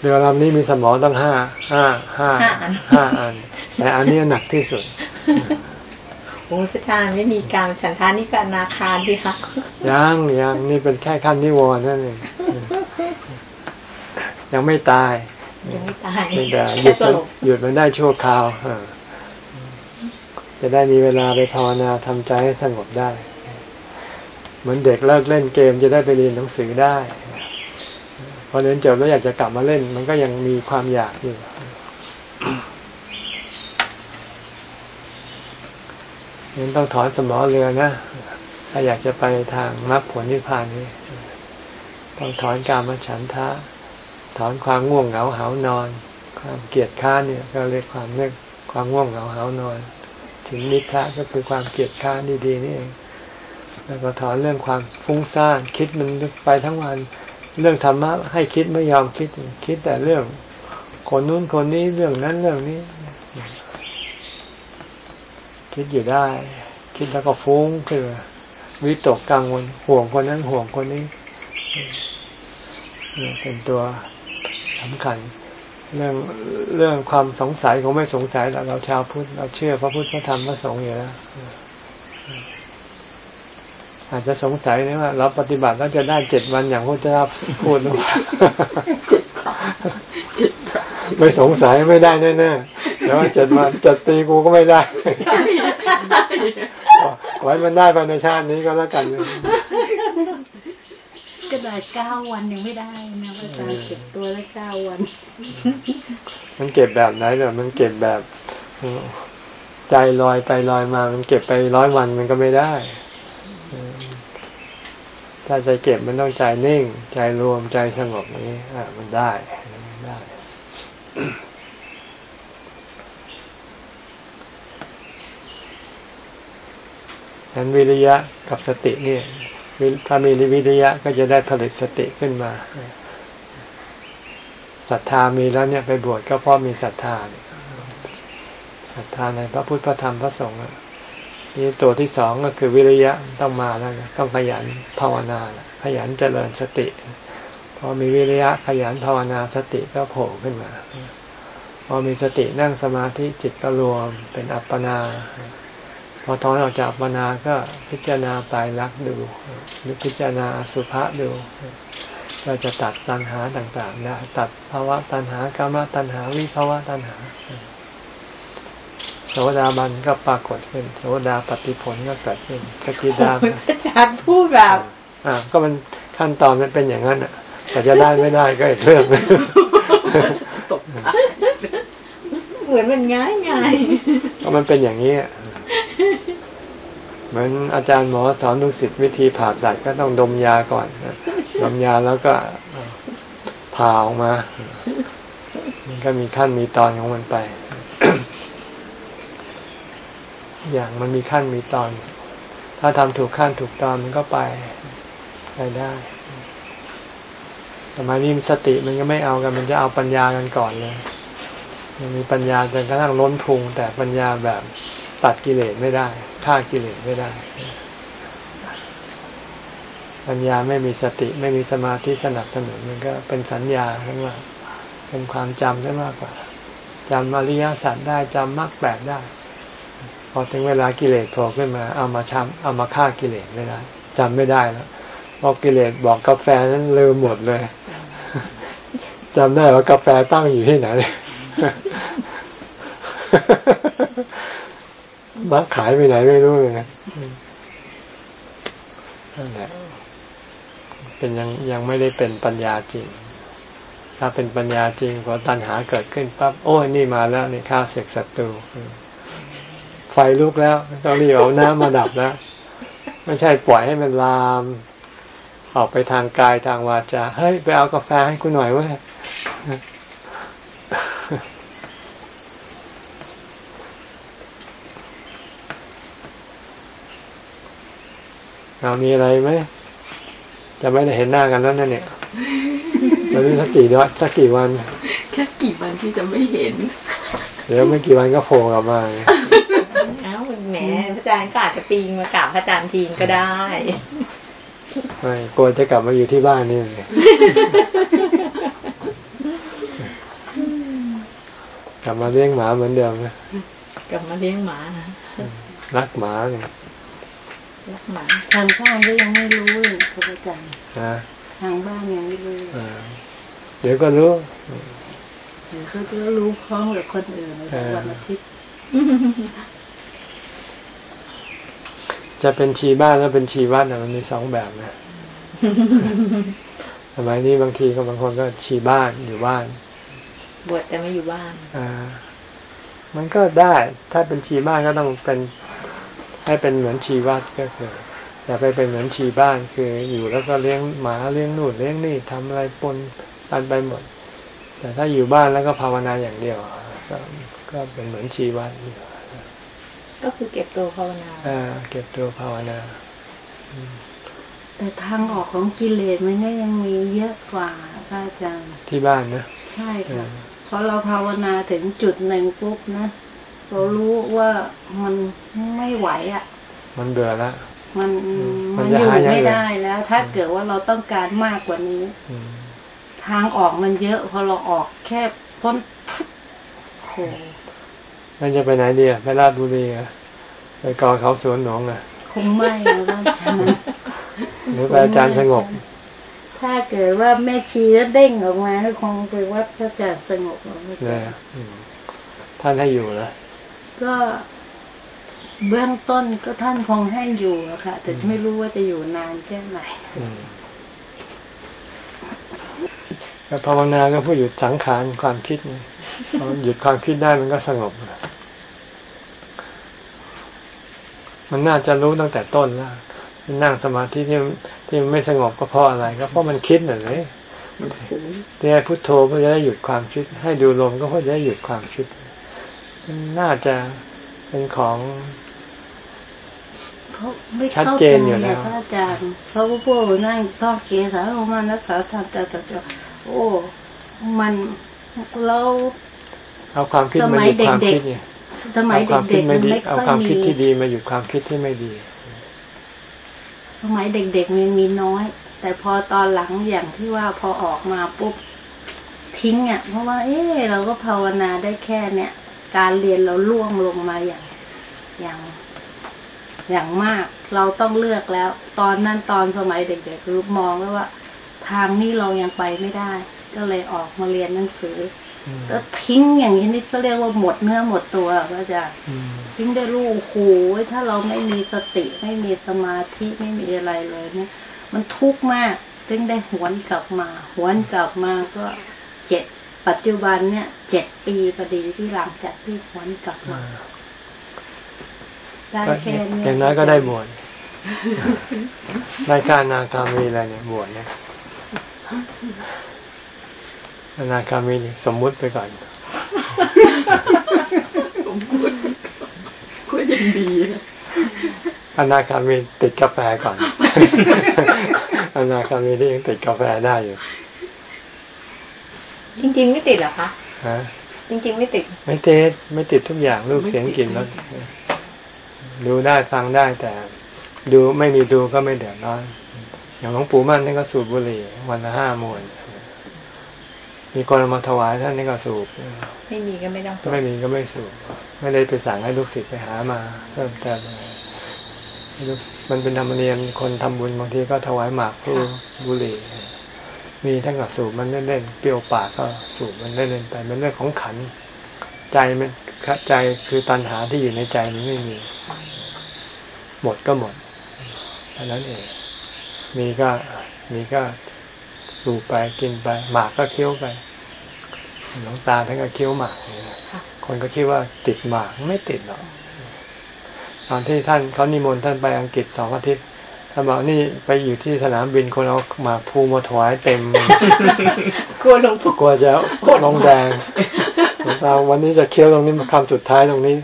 S1: เรือลำนี้มีสมอตั้งห้าห้าห้าห้าอัน แต่อันนี้หนักที่สุด
S4: โอ้ยพระอาจารย์ไม่มีการฉันทานี่ก็นาคารดีคะ
S1: ยังยังนี่เป็นแค่ขั้นนิวรณ์นั่นเองยังไม่ตาย
S4: ยังไม่ตาย
S1: เพียงแต่หยุดมันหยุดมันได้ชั่วคราวอ่าจะได้มีเวลาไปภาวนาทำใจให้สงบได้ เหมือนเด็กเลิกเล่นเกมจะได้ไปเรียนหนังสือได้พอเรียนจบแล้วอยากจะกลับมาเล่น มันก็ยังมีความอยากอยู่ ยังต้องถอนสมอเรือนะ ถ้าอยากจะไปทางมรรคผลนิพพานนี้ ต้องถอนการมฉันทะ ถอนความง่วงเหงาหานอน ความเกียดค้านเนี่ย ก็เรียกความเรียกความง่วงเหงาหานอน ถึงนิทะก็คือความเกียดค้านดีๆนี่เองแล้วก็ถอนเรื่องความฟุ้งซ่านคิดมันไปทั้งวันเรื่องธรรมะให้คิดไม่ยอมคิดคิดแต่เรื่องคนนู้นคนนี้เรื่องนั้นเรื่องนี้ คิดอยู่ได้ คิดแล้วก็ฟุ้งคือวิตกกังวลห่วงคนนั้นห่วงคนนี้เป็นตัวสำคัญ เรื่องเรื่องความสงสัยของไม่สงสัยเราเราชาวพุทธเราเชื่อพระพุทธพระธรรมพระสงฆ์อยู่แล้วอาจจะสงสัยนะว่าเราปฏิบัติแล้วจะได้เจ็ดวันอย่างพระเจ้าพูดหรือเปล่าไม่สงสัยไม่ได้แน่ๆแต่ว่าเจ็ดวันเจ็ดปีกูก็ไม่ได้ใช่ ใช่ไว้มันได้ภายในชาตินี้ก็แล้วกัน
S5: ก็ได้เก้าวันยังไม่ได้นะอาจารย์เก็บตัวแล้วเก้าวัน
S1: มันเก็บแบบไหนเนี่ยมันเก็บแบบใจลอยไปลอยมา มันเก็บไปร้อยวันมันก็ไม่ได้ ถ้าใจเก็บมันต้องใจนิ่ง ใจรวมใจสงบอย่างนี้อะมันได้ได้ ฉันวิริยะกับสตินี่ถ้ามีวิริยะก็จะได้ผลิตสติขึ้นมาศรัทธามีแล้วเนี่ยไปบวชก็เพราะมีศรัทธาศรัทธาในพระพุทธพระธรรมพระสงฆ์นี่ตัวที่สองก็คือวิริยะต้องมาแล้วต้องขยันภาวนา ขยันเจริญสติพอมีวิริยะขยันภาวนาสติก็โผล่ขึ้นมา พอมีสตินั่งสมาธิจิตก็รวมเป็นอัปปนา อถอนออกจากอัปปนาก็พิจารณาตายรักดู หรือพิจารณาสุภาษดูก็จะตัดตัณหาต่างๆได้ตัดภาวะตัณหากรรมตัณหาวิภาวะตัณหา โสดาบันก็ปรากฏขึ้น โสดาปฏิผลก็เกิดขึ้นสกิดา
S4: อาจารย์พูดแบบ
S1: อ่าก็มันขั้นตอนมันเป็นอย่างนั้นอะแต่จะได้ไม่ได้ก็อีกเรื่อง
S4: เหมือนมันง่ายง่าย
S1: ก็มันเป็นอย่างนี้ เหมือนอาจารย์หมอสอนลูกศิษย์วิธีผ่าตัดก็ต้องดมยาก่อนดมยาแล้วก็ผ่าออกมามันก็มีขั้นมีตอนของมันไป อย่างมันมีขั้นมีตอน ถ้าทำถูกขั้นถูกตอนมันก็ไปไปได้สมัยนี้สติมันก็ไม่เอากัน มันจะเอาปัญญากันก่อนเลย มันมีปัญญาจนกระทั่งล้นพุงแต่ปัญญาแบบ ตัดกิเลสไม่ได้ฆ่ากิเลสไม่ได้ ปัญญาไม่มีสติไม่มีสมาธิสนับสนุนมันก็เป็นสัญญาทั้งว่าเป็นความจำได้มากกว่าจำอริยสัจได้จำมรรคแปดได้ พอถึงเวลากิเลสโผล่ขึ้นมา เอามาช้ำเอามาฆ่ากิเลสไม่ได้จำไม่ได้แล้วพอกิเลสบอกกาแฟนั้นลืมหมดเลยจำได้ว่ากาแฟตั้งอยู่ที่ไหน มาขายไปไหนไม่รู้เลยนั่นแหละเป็นยังยังไม่ได้เป็นปัญญาจริง ถ้าเป็นปัญญาจริงพอตัณหาเกิดขึ้นปั๊บโอ้ยนี่มาแล้วนี่ข้าศึกศัตรูไฟลุกแล้วต้องรีบเอาน้ำมาดับแล้วไม่ใช่ปล่อยให้มันลาม ออกไปทางกายทางวาจาเฮ้ยไปเอากาแฟให้กูหน่อยเว้ย เรามีอะไรไหมจะไม่ได้เห็นหน้ากันแล้วนั่นเนี่ยเราดูสักกี่วันสักกี่วัน
S6: แค่กี่วันที่จะไม่เห็น
S1: เดี๋ยวไม่กี่วันก็โผล่กลับมา
S4: เอ้าแหมพระอาจารย์ก็อาจจะปีนมากราบพระอาจารย์ทีก็ได้
S1: ไม่กลัวจะกลับมาอยู่ที่บ้านนี่ไงกลับมาเลี้ยงหมาเหมือนเดิมนะ
S4: กลับมาเลี้ยงหมา
S1: รักหมาเนี่ย
S4: รักหมา
S5: ทางบ้านก็ยังไม่รู้เลยพระอาจารย์
S1: นะ
S5: ทางบ้านยังไม่รู้
S1: อ่าเดี๋ยวก็รู้
S5: เดี๋ยวเขาจะรู้พร้อมกับคนอื่นในวันอาทิตย์
S1: จะเป็นชีบ้านแล้วเป็นชีวัดนะมันมีสองแบบนะสมัยนี้บางทีก็บางคนก็ชีบ้านอยู่บ้าน
S4: บวชแต่ไม่อยู่บ้าน
S1: อ่า มันก็ได้ ถ้าเป็นชีบ้านก็ต้องเป็น ให้เป็นเหมือนชีวัดก็คืออย่าไปเป็นเหมือนชีบ้านคืออยู่แล้วก็เลี้ยงหมาเลี้ยงนู่นเลี้ยงนี่ทำอะไรปนกันไปหมด แต่ถ้าอยู่บ้านแล้วก็ภาวนาอย่างเดียวก็ก็เป็นเหมือนชีวัดอยู่
S4: ก็คือเก็บตัวภาวนา
S1: อ่าเก็บตัวภาวนา
S5: แต่ทางออกของกิเลสมันก็ยังมีเยอะกว่าพระอาจารย์
S1: ที่บ้านนะ
S5: ใช่ค่ะ
S1: อืม
S5: พอเราภาวนาถึงจุดหนึ่งปุ๊บนะ เรารู้ว่ามันไม่ไหวอะ
S1: มันเบื่อละ
S5: มัน
S1: มั
S5: มันน
S1: จะ
S5: อยู่
S1: หาอย่างอื่
S5: ไม่
S1: น
S5: ได้แล้ว ถ้าเกิดว่าเราต้องการมากกว่านี้
S1: อืม
S5: ทางออกมันเยอะพอเราออกแค่พ้นโห
S1: มันจะไปไหนดีอะไปราชบุรีอะไปกอเขาสวนหนองอะ
S5: คงไม่นะพระอาจารย์
S1: หรือไปอาจารย์สงบ
S5: ถ้าเกิดว่าแม่ชีแล้วเด้งออกมาก็คงไปวัดพระอาจารย์สงบหรอกพระอา
S1: เนี่
S5: จายรย์
S1: อืมท่านให้อยู่นะ
S5: ก็เบื้องต้นก็ท่านคงให้อยู่อะค่ะ แต่ไม่รู้ว่าจะอยู่นานแค่ไหน
S1: อืมแล้วภาวนาก็ผู้หยุดสังขารความคิดไงพอหยุดความคิดได้มันก็สงบนะมันน่าจะรู้ตั้งแต่ต้นแล้วนั่งสมาธิที่ที่มันไม่สงบก็เพราะอะไรก็เพราะมันคิดน่ะเลยที่ให้พุทโธเพื่อจะได้หยุดความคิด ให้ดูลมก็เพื่อจะได้หยุดความคิดมั นน่าจะเป็นของ
S5: เขาไม่
S1: ชัด
S5: เข้า
S1: เจ
S5: ใจ
S1: นอยู่แล้ว
S5: อะพระอาจารย์เพราะว่าพวกนั่งท่องเกสาลงมานักษาธรรมแต่แต่แต่โอ้ มันเรา
S1: เอาความคิด
S5: ส
S1: มา
S5: มั
S1: ห
S5: ย
S1: ยุดความ
S5: เด็กๆ
S1: คิดไง
S5: สมัย
S1: เอาความคิ
S5: เด็
S1: ด
S5: กๆ
S1: ไม่
S5: มัน
S1: ดี
S5: ไม่
S1: เอา
S5: ค่อย
S1: ความคิด
S5: มี
S1: ที่ดีมาหยุดความคิดที่ไม่ดี
S5: สมัยเด็กๆมันมีน้อย แต่พอตอนหลังอย่างที่ว่าพอออกมาปุ๊บทิ้งอะ เพราะว่า เออเราก็ภาวนาได้แค่เนี่ย การเรียนเราล่วงลงมาอย่างอย่างอย่างมากเราต้องเลือกแล้ว ตอนนั้นตอนสมัยเด็กๆรู้มองแล้วว่า ทางนี้เรายังไปไม่ได้ ก็เลยออกมาเรียนหนังสือ
S1: อืม
S5: แล้วทิ้งอย่างนี้นี่ก็เรียกว่าหมดเนื้อหมดตัวพระอาจารย์
S1: อืม
S5: ทิ้งได้รู้โอ้โหถ้าเราไม่มีสติไม่มีสมาธิไม่มีอะไรเลยเนี่ยมันทุกข์มากถึงได้หวนกลับมา หวนกลับมาก็เจ็ด ปัจจุบันเนี่ยเจ็ดปีพอดีที่หลังจากที่หวนกลับมาได้
S1: ก็
S5: แค่เนี้
S1: อย่างน้อยก็ได้บวชได้การนาคามีอะไรเนี่ยบวชเนี่ยอนาคามีนี่สมมุติไปก่อน
S6: ก็ยังดีอะ
S1: อนาคามีติดกาแฟก่อนอนาคามีที่ยังติดกาแฟได้อยู่
S4: จริง ๆ ไม่ติดเหรอคะ
S1: ฮะ
S4: จริง ๆ ไม่ติด
S1: ไม่ติดไม่ติดทุกอย่างรูปเสียงกลิ่นรสดูได้ฟังได้แต่ดูไม่มีดูก็ไม่เดือดร้อนอย่างหลวงปู่มั่นท่านก็สูบบุหรี่วันละห้ามวนมีคนเอามาถวายท่านนี่ก็สูบ
S4: ไม่มีก็ไม่ต้อง
S1: ไม่มีก็ไม่สูบไม่ได้ไปสั่งให้ลูกศิษย์ไปหามาเพิ่มเติมอะไรให้ลูกมันเป็นธรรมเนียมคนทำบุญบางทีก็ถวายหมากพลูบุหรี่ มีท่านก็สูบมันเล่นๆเปรี้ยวปากก็สูบมันเล่นๆไปมันเรื่องของขันใจมันใจคือตัณหาที่อยู่ในใจนี้ไม่มี หมดก็หมดเท่านั้นเองมีก็มีก็สูบไปกินไป หมากก็เคี้ยวไปหลวงตาท่านก็เคี้ยวหมากคนก็คิดว่าติดหมากไม่ติดหรอกตอนที่ท่านเขานิมนต์ท่านไปอังกฤษสองอาทิตย์ ท่านบอกนี่ไปอยู่ที่สนามบินคนเอาหมากพลูมาถวายเต็ม
S4: กลัวหลวงปู่
S1: กลัวจะลงแดงหลวงตาวันนี้จะเคี้ยวตรงนี้มาคำสุดท้ายตรงนี้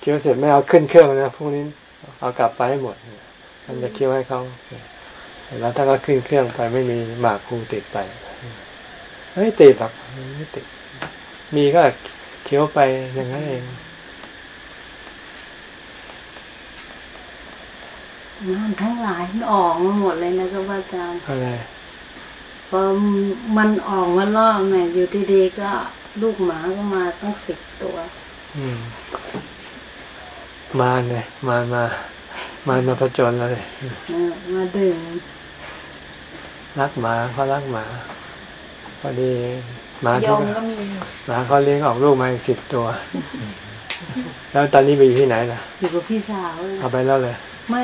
S1: เคี้ยวเสร็จไม่เอาขึ้นเครื่องนะพรุ่งนี้เอากลับไปให้หมดท่านจะเคี้ยวให้เขาแล้วถ้าก็ขึ้นเครื่องไปไม่มีหมากพลูติดไปไม่ติดหรอกไม่ติดมีก็เคี้ยวไปอย่างนั้นเอง
S5: งานทั้งหลายมันออกมาหมดเลยนะครับอาจารย์
S1: อะไร
S5: พอมันออกมาล่อบเนี่ยอยู่ดีๆก็ลูกหมาก็มาต้องสิบตัว
S1: อืมมาเนี่ยมามามามาผจญแล้วเลย
S5: เออมาดื่ม
S1: รักหมาเขารักหมา พอดีหมา
S4: โย
S1: ที่
S4: มก็มี
S1: หมาเขาเลี้ยงออกลูกมาอีกสิบตัว แล้วตอนนี้ไปอยู่ที่ไหนล่ะ
S5: อยู่กับพี่สาวเลย
S1: เอาไปแล้วเลย
S5: ไม่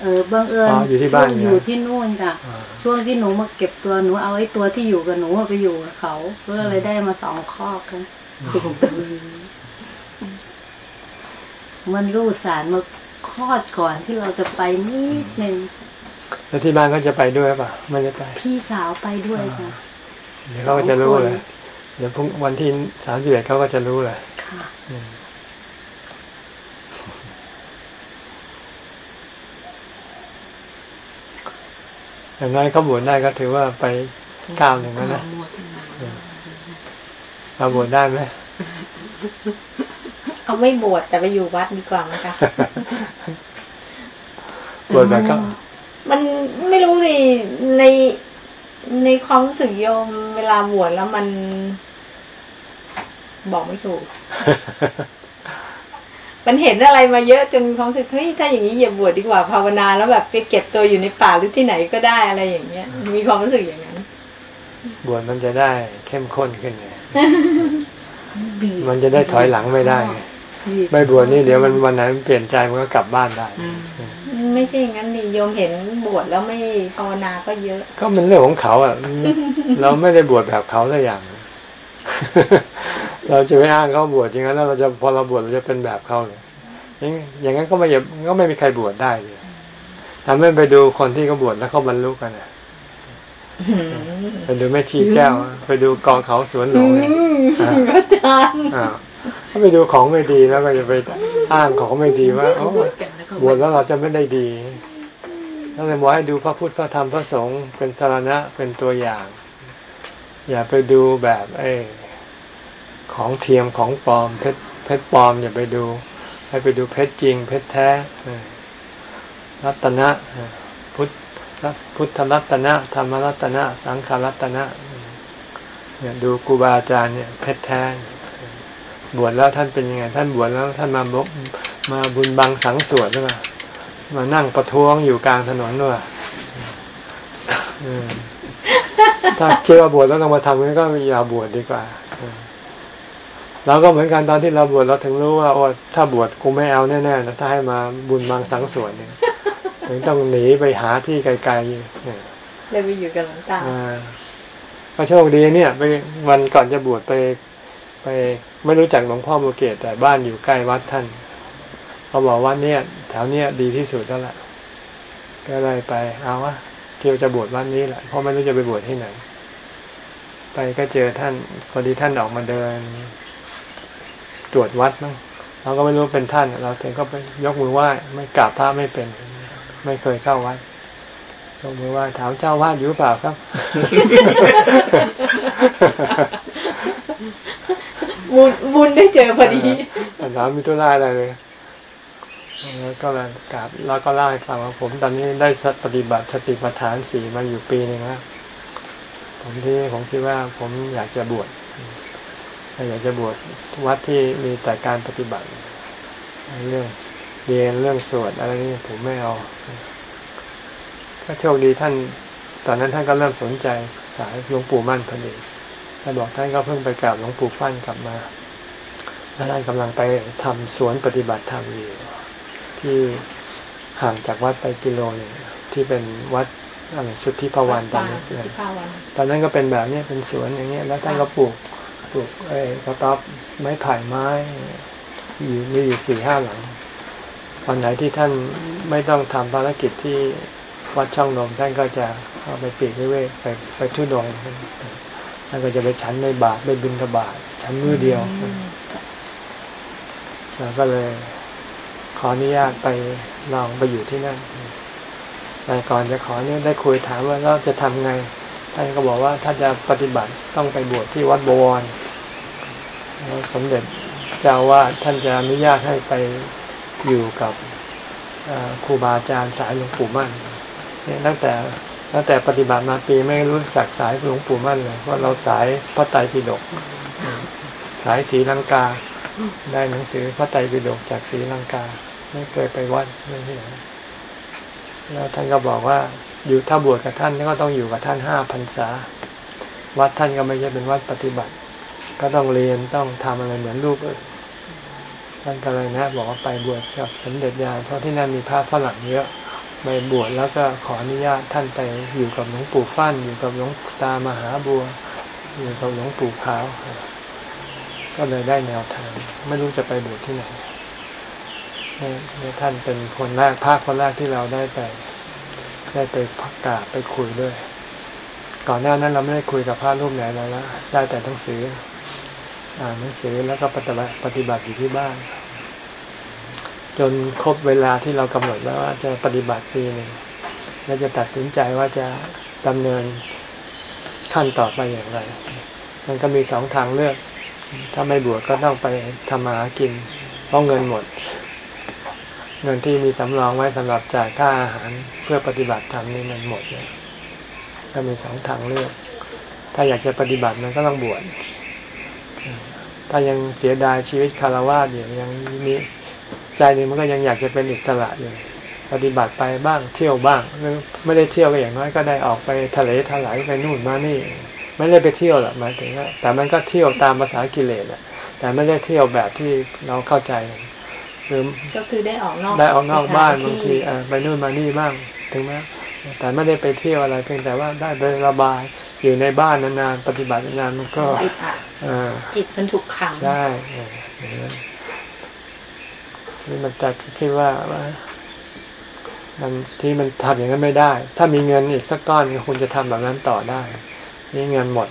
S5: เออบังเอิญ
S1: อ๋ออยู่ที่บ้าน
S5: ช่วง
S1: เนี่ย
S5: อยู่ที่นู่นจ้ะ
S1: อ่า
S5: ช่วงที่หนูมาเก็บตัวหนูเอาไอ้ตัวที่อยู่กับหนูอะไปอยู่กับเขาก็เลยได้มาสองคอกกันสิบตัวมันรูดสารมาคลอดก่อนที่เราจะไปนิดนึง
S1: แล้วที่บ้านเขาจะไปด้วยป่ะไม่ได้ไป
S5: พี่สาวไปด้วยค่ะ
S1: เดี๋ยวเขาก็จะรู้เลยเดี๋ยวพรุ่งวันที่สามสิบเอ็ดเขาก็จะรู้เลย
S5: ค่ะ
S1: อืมอย่างน้อยเขาบวชได้ก็ถือว่าไปก้าวหนึ่งแล้วนะ
S6: มัวขึ้นมา
S1: เราบวชได้ไหม
S4: เอาไม่บวชแต่ไปอยู่วัดดีกว่านะคะ
S1: บวชแบบก็
S4: มันไม่รู้สิในในความรู้สึกโยมเวลาบวชแล้วมันบอกไม่ถูก มันเห็นอะไรมาเยอะจนมีความรู้สึกเฮ้ยถ้าอย่างนี้อย่าบวชดีกว่าภาวนาแล้วแบบไปเก็บตัวอยู่ในป่าหรือที่ไหนก็ได้อะไรอย่างเงี้ย มีความรู้สึกอย่างนั้น
S1: บวชมันจะได้เข้มข้นขึ้นไง
S5: บีบ
S1: มันจะได้ถอยหลังไม่ได้ไง
S5: บีบ
S1: ไม่บวชนี่เดี๋ยวมันวันไหนมันเปลี่ยนใจมันก็กลับบ้านได้
S4: ไม่ใช่อย่างนั้นนี่โยมเห็นบวชแล้วไม่ภาวนาก็เยอะ
S1: ก็มันเรื่องของเขาอะ เราไม่ได้บวชแบบเขาสักอย่าง เราจะไม่อ้างเขาบวชอย่างนั้นแล้วเราจะพอเราบวชเราจะเป็นแบบเขาเลยอย่างอย่างนั้นก็ไม่ก็ไม่มีใครบวชได้เลยทำให้ไปดูคนที่เขาบวชแล้วเขาบรรลุกันอะไปดูแม่ชีแก้ว ไปดูกองเขาสวนหลวงเนี่ยอ่า
S4: อาจารย์
S1: อ่าถ้าไปดูของไม่ดีแล้วก็จะไปอ้างของไม่ดีว่าโอ้
S6: บวชกันแล้วก็
S1: บวชแล้วเราจะไม่ได้ดีก็เลยบอกให้ดูพระพุทธพระธรรมพระสงฆ์เป็นสารณะเป็นตัวอย่าง อย่าไปดูแบบไอ้ ของเทียมของปลอมเพชรเพชรปลอมอย่าไปดู ให้ไปดูเพชรจริง เพชรแท้รัตนะพุทธพุทธรัตนะธรรมรัตนะ สังขารัตนะเนี่ยดูครูบาอาจารย์เนี่ยเพชรแท้บวชแล้วท่านเป็นยังไง ท่านบวชแล้วท่านมาบมาบุญบังสังสวดหรือเปล่ามานั่งประท้วงอยู่กลางถนนด้วยเออถ้าคิดว่าบวชแล้วต้องมาทำงั้ก็อย่าบวชดีกว่า เออเราก็เหมือนกันตอนที่เราบวชเราถึงรู้ว่าโอ้ถ้าบวชกูไม่เอาแน่ๆนะถ้าให้มาบุญบังสังสวดเนี่ยถึงต้องหนีไปหาที่ไกลๆเนี่ย
S4: เลยไปอยู่กับหลวงตา
S1: อ่าก็โชคดีเนี่ยไปวันก่อนจะบวชไป ไปไม่รู้จักหลวงพ่อโมเกตแต่บ้านอยู่ใกล้วัดท่านเขาบอกว่าเนี่ยแถวเนี้ยดีที่สุดแล้วล่ะ ก็เลยไปเอาวะเที่ยวจะบวชวันนี้แหละเพราะไม่รู้จะไปบวชที่ไหน ไปก็เจอท่านพอดีท่านออกมาเดิน ตรวจวัดมั้งเราก็ไม่รู้เป็นท่าน เราถึงก็ไปยกมือไหว้ไม่กราบพระไม่เป็น ไม่เคยเข้าวัดยกมือไหว้ถามเจ้าวาดอยู่หรือเปล่าครับ
S4: บุญบุญได้เจอพอดี
S1: ถามมีตัวได้อะไรเลยแล้วก็เลยกราบแล้วก็เล่าให้ฟังว่าผมตอนนี้ได้ปฏิบัติสติปัฏฐานสี่มาอยู่ปีหนึ่งแล้วผมที่ผมคิดว่าผมอยากจะบวช อยากจะบวชวัดที่มีแต่การปฏิบัติเรื่องเรียนเรื่องสวดอะไรนี่ผมไม่เอาก็โชคดีท่าน ตอนนั้นท่านก็เริ่มสนใจสายหลวงปู่มั่นพอดีท่านบอกท่านก็เพิ่งไปกราบหลวงปู่ฟั่นกลับมาแล้วท่านกำลังไปทำสวนปฏิบัติธรรมอยู่ที่ห่างจากวัดไปกิโลหนึงที่เป็นวัดอะไรสุทธิภวันตอนนี้
S4: ที่ภาวัน
S1: ตอนนั้นก็เป็นแบบเนี้ยเป็นสวนอย่างเงี้ยแล้วท่านก็ปลูก ปลูกไอ้กระต๊อบไม้ไผ่ไม้อยู่มีอยู่สี่ห้าหลังตอนไหนที่ท่านไม่ต้องทำภารกิจที่วัดช่องนมท่านก็จะเข้าไปปีกวิเวกไปไปทุดงท่านก็จะไปฉันในบาทไปบินกบาทฉันมือเดียวเราก็เลยขออนุญาตไปลองไปอยู่ที่นั่นแต่ก่อนจะขอเนี่ยได้คุยถามว่าเราจะทำไง ท่านก็บอกว่าถ้าจะปฏิบัติต้องไปบวชที่วัดบวรแล้วสมเด็จเจ้าว่าท่านจะอนุญาตให้ไปอยู่กับครูบาอาจารย์สายหลวงปู่มั่นเนี่ยตั้งแต่ตั้งแต่ปฏิบัติมาปีไม่รู้จักสายหลวงปู่มั่นเลยว่าเราสายพระไตรปิฎกสายสีลังกา ได้หนังสือพระไตรปิฎกจากสีลังกา ไม่เคยไปวัดไม่เห็นแล้วท่านก็บอกว่า อยู่ถ้าบวชกับท่านก็ต้องอยู่กับท่านห้าพรรษา วัดท่านก็ไม่ใช่เป็นวัดปฏิบัติ ก็ต้องเรียนต้องทำอะไรเหมือนลูกท่านก็เลยนะ บอกว่าไปบวชกับสมเด็จยาเพราะที่นั่นมีพระฝรั่งเยอะไปบวชแล้วก็ขออนุญาตท่านไปอยู่กับหลวงปู่ฟั่นอยู่กับหลวงตามหาบัว อยู่กับหลวงปู่ขาว ก็เลยได้แนวทางไม่รู้จะไปบวชที่ไหนนี่ท่านเป็นคนแรกภาคคนแรกที่เราได้ไป ได้ไปพักกาไปคุยด้วย ก่อนหน้านั้นเราไม่ได้คุยกับพระรูปไหนแล้วละได้แต่หนังสืออ่านหนังสือแล้วก็ปฏิบัติปฏิบัติอยู่ที่บ้าน จนครบเวลาที่เรากำหนดแล้วว่าจะปฏิบัติปีหนึ่งและจะตัดสินใจว่าจะดำเนินขั้นต่อไปอย่างไร มันก็มีสองทางเลือก ถ้าไม่บวชก็ต้องไปทำมาหากินเพราะเงินหมด เงินที่มีสำรองไว้สำหรับจ่ายค่าอาหารเพื่อปฏิบัติธรรมนี่มันหมดเลยก็มีสองทางเลือก ถ้าอยากจะปฏิบัติมันก็ต้องบวชถ้ายังเสียดายชีวิตคารวะอยู่ยังมีใจนึงมันก็ยังอยากจะเป็นอิสระอยู่ปฏิบัติไปบ้างเที่ยวบ้าง ไม่ได้เที่ยวก็อย่างน้อยก็ได้ออกไปทะเลทลายไปนู่นมานี่ ไม่ได้ไปเที่ยวหรอกหมายถึงว่าแต่มันก็เที่ยวตามภาษากิเลสแหละแต่ไม่ได้เที่ยวแบบที่เราเข้าใจ
S4: หรือก็คือได้ออกนอก
S1: ได้ออกนอกบ้านบางทีไปนู่นมานี่บ้างถึงแม้แต่ไม่ได้ไปเที่ยวอะไรเพียงแต่ว่าได้ไประบายอยู่ในบ้านนานๆปฏิบัตินานมันก็
S4: จิตมันถูกขัง
S1: ได้นี่มันจะคิดว่าว่ามันที่มันทำอย่างนั้นไม่ได้ ถ้ามีเงินอีกสักก้อนคุณจะทำแบบนั้นต่อได้ นี่เงินหมด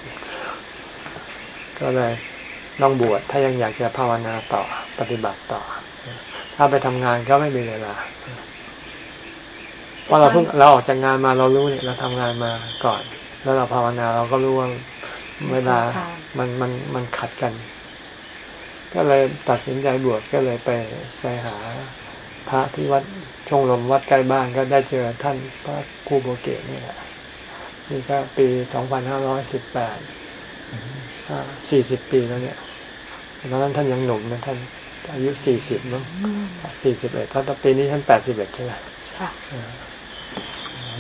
S1: ก็เลยต้องบวชถ้ายังอยากจะภาวนาต่อปฏิบัติต่อ ถ้าไปทำงานก็ไม่มีเวลาเพราะเราเพิ่งเราออกจากงานมาเรารู้เนี่ยเราทำงานมาก่อน แล้วเราภาวนาเราก็รู้ว่าเวลามันมันมันขัดกัน ก็เลยตัดสินใจบวชก็เลยไปไปหา พระที่วัดชงลมวัดใกล้บ้านก็ได้เจอท่านพระครูโบเกตนี่แหละนี่ก็ปีสองพันห้าร้อยสิบแปดสี่สิบปีแล้วเนี่ยตอนนั้นท่านยังหนุ่มนะท่าน อายุสี่สิบมั้งสี่สิบเอ็ดเพราะตอนปีนี้ท่านแปดสิบเอ็ดใช่ไหมค่ะ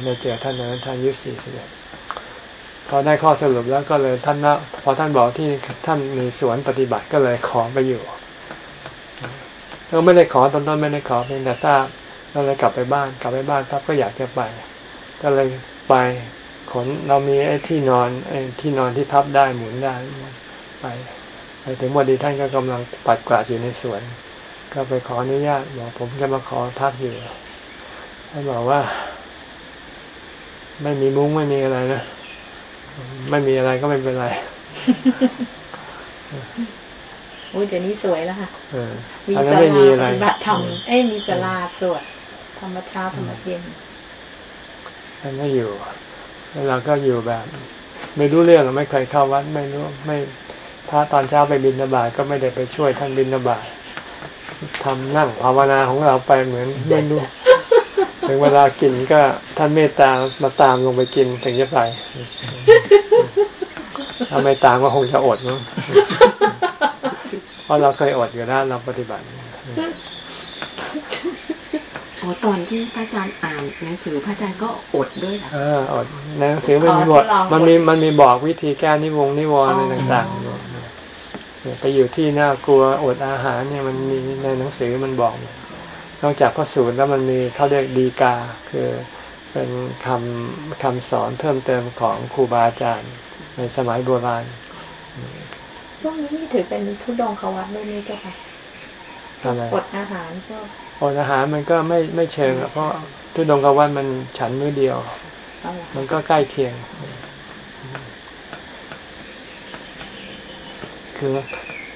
S1: ในเจอท่านนั้นท่านอายุสี่สิบเอ็ดพอได้ข้อสรุปแล้วก็เลยท่านนะพอท่านบอกที่ท่านมีสวนปฏิบัติก็เลยขอไปอยู่ก็ไม่ได้ขอตอนต้นไม่ได้ขอเพียงแต่ทราบก็เลยกลับไปบ้านกลับไปบ้านครับก็อยากจะไป ก็เลยไปขนเรามีไอ้ที่นอนไอ้ที่นอนที่พับได้หมุนได้ไป ไปถึงวันดีท่านก็กำลังปัดกวาดอยู่ในสวน ก็ไปขออนุญาตบอกผมจะมาขอพักอยู่ท่านบอกว่า ไม่มีมุ้งไม่มีอะไรนะไม่มีอะไรก็ไม่เป็นไร
S4: โอ้ยเดี๋ยวนี้สวยแล้วค่ะ
S1: มีศาลาปฏิ
S4: บัติธรรมเอ้มีศาลาสวดธรรมชาติธรรมเย็น
S1: ท่านก็อยู่ แล้วเราก็อยู่แบบ ไม่รู้เรื่องไม่เคยเข้าวัดไม่รู้ไม่ พระตอนเช้าไปบินบาตก็ไม่ได้ไปช่วยท่านบินบาตทำนั่งภาวนาของเราไปเหมือนไม่รู้ถึงเวลากินก็ท่านเมตตามาตามลงไปกินถึงจะไปถ้าไม่ตามก็คงจะอดเนาะเพราะเราเคยอดอยู่แล้วเราปฏิบัติ
S6: โอ้ตอนที่พระอาจารย์อ่านหนังสือพระอาจารย์ก็อดด้วยเหรอเอ
S1: ออดหนังสือไม่มีบอกมันมีมันมีบอกวิธีแก้นิวงนิวรณ์อะไรต่างๆไปอยู่ที่น่ากลัวอดอาหารเนี่ยมันมีในหนังสือมันบอกนอกจากพระสูตรแล้วมันมีเขาเรียกดีกา คือเป็นคำคำสอนเพิ่มเติมของครูบาอาจารย์ในสมัยโบราณ
S4: ช่วงนี้ถือเป็นทุดงขวัตได้ไหมเจ้าค่ะอดอาหารก็
S1: อดอาหารมันก็ไม่ไม่เชิงเพราะทุดงขวัตมันฉันมื้อเดียว มันก็ใกล้เคียง คือ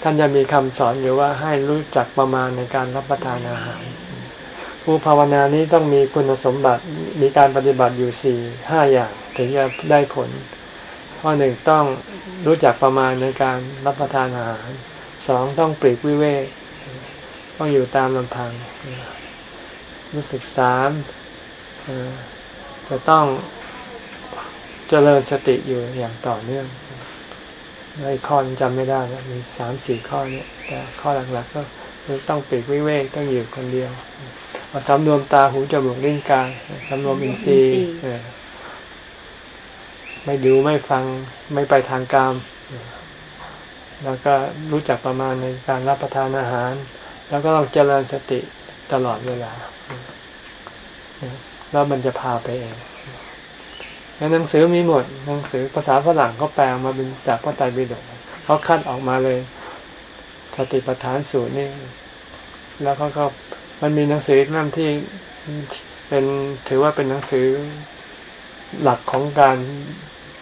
S1: ท่านจะมีคำสอนอยู่ว่าให้รู้จักประมาณในการรับประทานอาหาร ผู้ภาวนานี้ต้องมีคุณสมบัติมีการปฏิบัติอยู่สี่ห้าอย่าง ถึงจะได้ผล ข้อหนึ่งต้องรู้จักประมาณในการรับประทานอาหารสองต้องปลีกวิเวก ต้องอยู่ตามลำพัง รู้สึกสามจะต้องเจริญสติอยู่อย่างต่อเนื่องในข้อจำไม่ได้แล้วมีสามสี่ข้อเนี่ยแต่ข้อหลักๆก็ต้องปีกวิเวกต้องอยู่คนเดียวสำรวมตาหูจมูกลิ้นกายสำรวมอินทรีย์ไม่ดูไม่ฟังไม่ไปทางกามแล้วก็รู้จักประมาณในการรับประทานอาหาร แล้วก็ต้องเจริญสติตลอดเวลา แล้วมันจะพาไปเองหนังสือมีหมด หนังสือภาษาฝรั่งเขาแปลมาเป็นจากพระไตรปิฎกเขาคัดออกมาเลยสติปัฏฐานสูตรนี่แล้วเขาก็มันมีหนังสือนั่นที่เป็นถือว่าเป็นหนังสือหลักของการ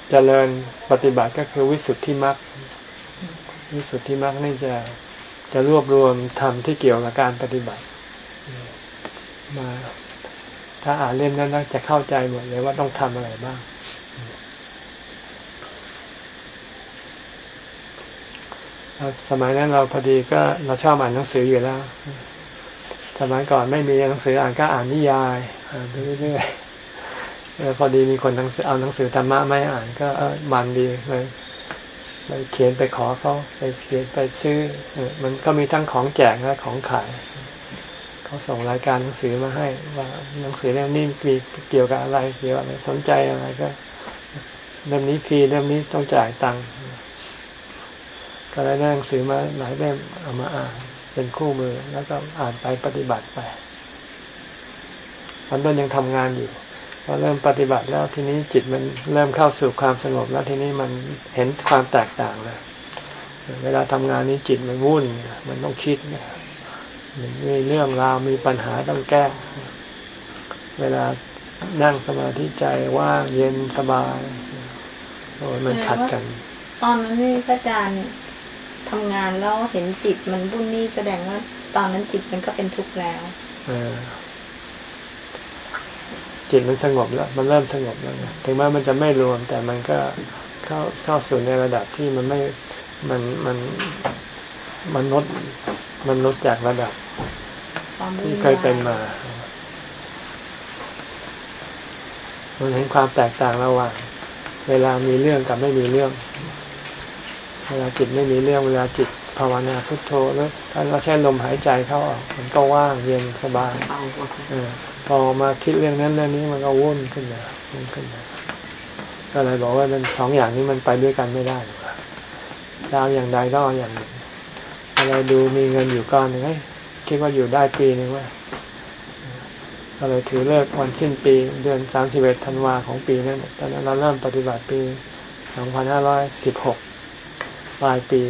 S1: เจริญปฏิบัติก็คือวิสุทธิมรรควิสุทธิมรรคนี่จะ จะรวบรวมธรรมที่เกี่ยวกับการปฏิบัติ มา ถ้าอ่านเล่มนั้นจะเข้าใจหมดเลยว่าต้องทำอะไรบ้าง สมัยนั้นเราพอดีก็เราชอบอ่านหนังสืออยู่แล้ว สมัยก่อนไม่มีหนังสืออ่านก็อ่านนิยายอ่านไปเรื่อยๆพอดีมีคนเอาหนังสือธรรมะไม่อ่านก็มันดีเลย ไปเขียนไปขอเขาไปเขียนไปซื้อมันก็มีทั้งของแจกและของขายเขาส่งรายการหนังสือมาให้ ว่าหนังสือเล่มนี้มีเกี่ยวกับอะไรเกี่ยวกับอะไรสนใจอะไรก็เล่มนี้ฟรีเล่มนี้ต้องจ่ายตังค์ก็ได้หนังสือมาหลายเล่มเอามาอ่านเป็นคู่มือแล้วก็อ่านไปปฏิบัติไปตอนต้นยังทำงานอยู่ พอเริ่มปฏิบัติแล้วทีนี้จิตมันเริ่มเข้าสู่ความสงบแล้วทีนี้มันเห็นความแตกต่างแล้วเวลาทำงานนี้จิตมันวุ่น มันต้องคิดเนี่ยมีเรื่องราวมีปัญหาต้องแก้ เวลานั่งสมาธิใจว่างเย็นสบายโอ้มันขัดกัน
S4: ตอนนั้นนี่พระอาจารย์ทำงานแล้วเห็นจิตมันบุ่นนี่แสดงว่า ตอนนั้นจิตมันก็เป็นทุกข์แล้ว
S1: จิตมันสงบแล้ว มันเริ่มสงบแล้วถึงแม้มันจะไม่รวม แต่มันก็เข้าเข้าสู่ในระดับที่มันไม่มันมันมันลดมันลดจากระดับ ที่เคยเป็นมา มันเห็นความแตกต่างระหว่าง เวลามีเรื่องกับไม่มีเรื่อง เวลาจิตไม่มีเรื่อง เวลาจิตภาวนาพุทโธแล้วถ้าเราใช้ลมหายใจเข้าออกมันก็ว่างเย็นสบายอ พอมาคิดเรื่องนั้นเรื่องนี้มันก็วุ่นขึ้นมาวุ่นขึ้นมาก็เลยบอกว่ามันสองอย่างนี้มันไปด้วยกันไม่ได้ดาวอย่างใดก็อย่างหนึ่งอะไรดูมีเงินอยู่ก้อนหนึ่งคิดว่าอยู่ได้ปีหนึ่งว่าก็เลยถือเลิกวันสิ้นปี เดือนสามสิบเอ็ดธันวาของปีนั้นตอนนั้นเราเริ่มปฏิบัติปีสองพันห้าร้อยสิบหกปลายปี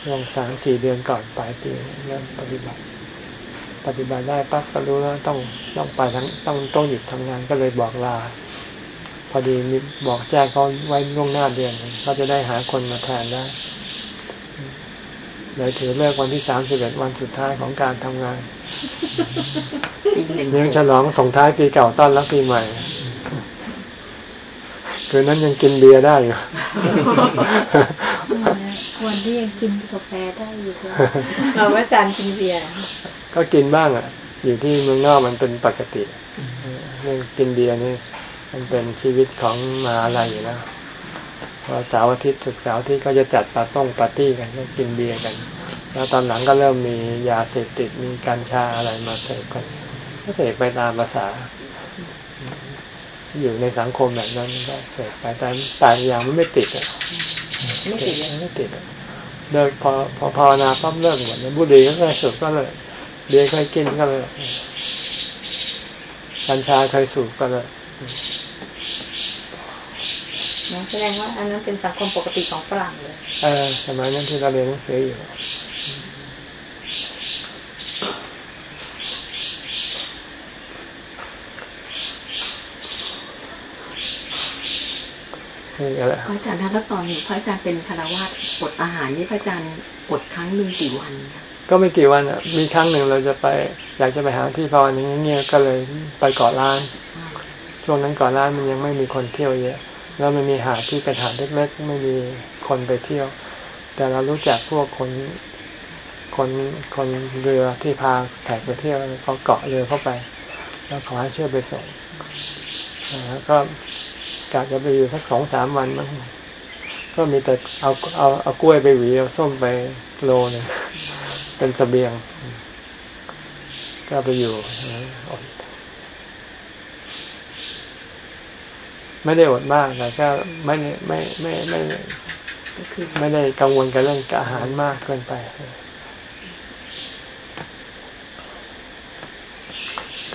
S1: ช่วงสามสี่เดือนก่อนปลายปีเริ่มปฏิบัติ ปฏิบัติได้ปั๊บก็รู้แล้วต้องต้องไปทั้งต้องต้องหยุดทำงานก็เลยบอกลา พอดีมีบอกแจ้งเขาไว้ล่วงหน้าเดือนเขาจะได้หาคนมาแทนได้เลยถือเลิกวันที่สามสิบเอ็ดวันสุดท้ายของการทำงานยังฉลองส่งท้ายปีเก่าต้อนรับปีใหม่คืนนั้นยังกินเบียร์ได้อยู่
S2: วันที่ยังกินกาแฟได้อยู่
S4: พระอาจารย์กินเบียร์
S1: ก็กินบ้างอะ อยู่ที่เมืองนอกมันเป็นปกติเรื่องกินเบียร์นี่มันเป็นชีวิตของมาอะไรอยู่แล้วพอเสาร์อาทิตย์ถึกเสาร์อาทิตย์ก็จะจัดปาร์ต้งปาร์ตี้กันก็กินเบียร์กัน แล้วตอนหลังก็เริ่มมียาเสพติดมีกัญชาอะไรมาเสพกันก็เสพไปตามประสา อยู่ในสังคมแบบนั้นก็เสพไปแต่แต่อย่างมันไม่ติดอะ ไม่ติดไม่ติดเลิกพอพอภาวนาปั๊มเลิกหมดบุหรี่ก็เลยสูบก็เลยเบียร์เคยกินก็เลยกัญชาเคยสูบก็เลย
S4: นะแสดงว่าอันนั้นเป็นสังคมปกติของฝรั่งเลย
S1: เออสมัยนั้นที่เราเรียนหนังสืออยู่
S6: พระอาจารย์ถ้าตอนพระอาจารย์เป็นคารวะอดอาหารนี่พระอาจารย์อดครั้งหนึ่งกี่วัน
S1: ก็ไม่กี่วันอะมีครั้งหนึ่งเราจะไป อยากจะไปหาที่ภาวนาเงี้ยก็เลยไปเกาะล้าน ช่วงนั้นเกาะล้านมันยังไม่มีคนเที่ยวเยอะแล้วมันมีหาดที่เป็นหาดเล็กๆไม่มีคนไปเที่ยว แต่เรารู้จักพวกคนคนคนเรือที่พาแขกไปเที่ยวเขาเกาะเรือเข้าไป แล้วขอให้ช่วยไปส่งแล้วก็ กะจะไปอยู่สักสองสามวันมั้งก็มีแต่เอาเอาเอากล้วยไปหวีเอาส้มไปโลนึงเป็นสเสบียง ก็ไปอยู่ไม่ได้อดมากแต่ก็ไม่ไม่ไม่ไม่ไม่ได้กังวลกับเรื่องอาหารมากเกินไป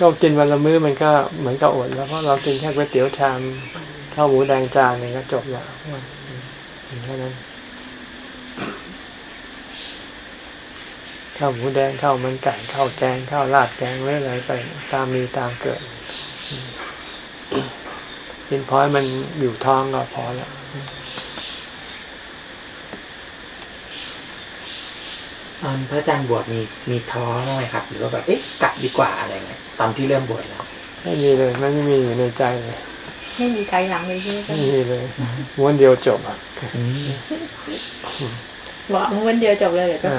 S1: ก็กินวันละมื้อมันก็เหมือนกับอดแล้วเพราะเรากินแค่ก๋วยเตี๋ยวชาม ข้าวหมูแดงจานนึงก็จบแล้วแค่นั้นข้าวหมูแดงข้าวมันไก่ข้าวแกงข้าวราดแกงอะไรไป ตามมีตามเกิดกินพอให้มันอยู่ท้องก็พอแล้ว
S7: ตอนพระอาจารย์บวชมีมีท้อไหมครับหรือว่าแบบเอ๊ะกลับดีกว่าอะไรเงี้ยตอนที่เริ่มบวชแล้ว
S1: ไม่มีเลยไม่มีอยู่ในใจเลย
S4: ไม่มีใครหลังเลยใช่ไหม
S1: ไม่มีเลยม้วนเดียวจบอะ
S4: บอกม้วนเดียวจบเลยเหรอจ้า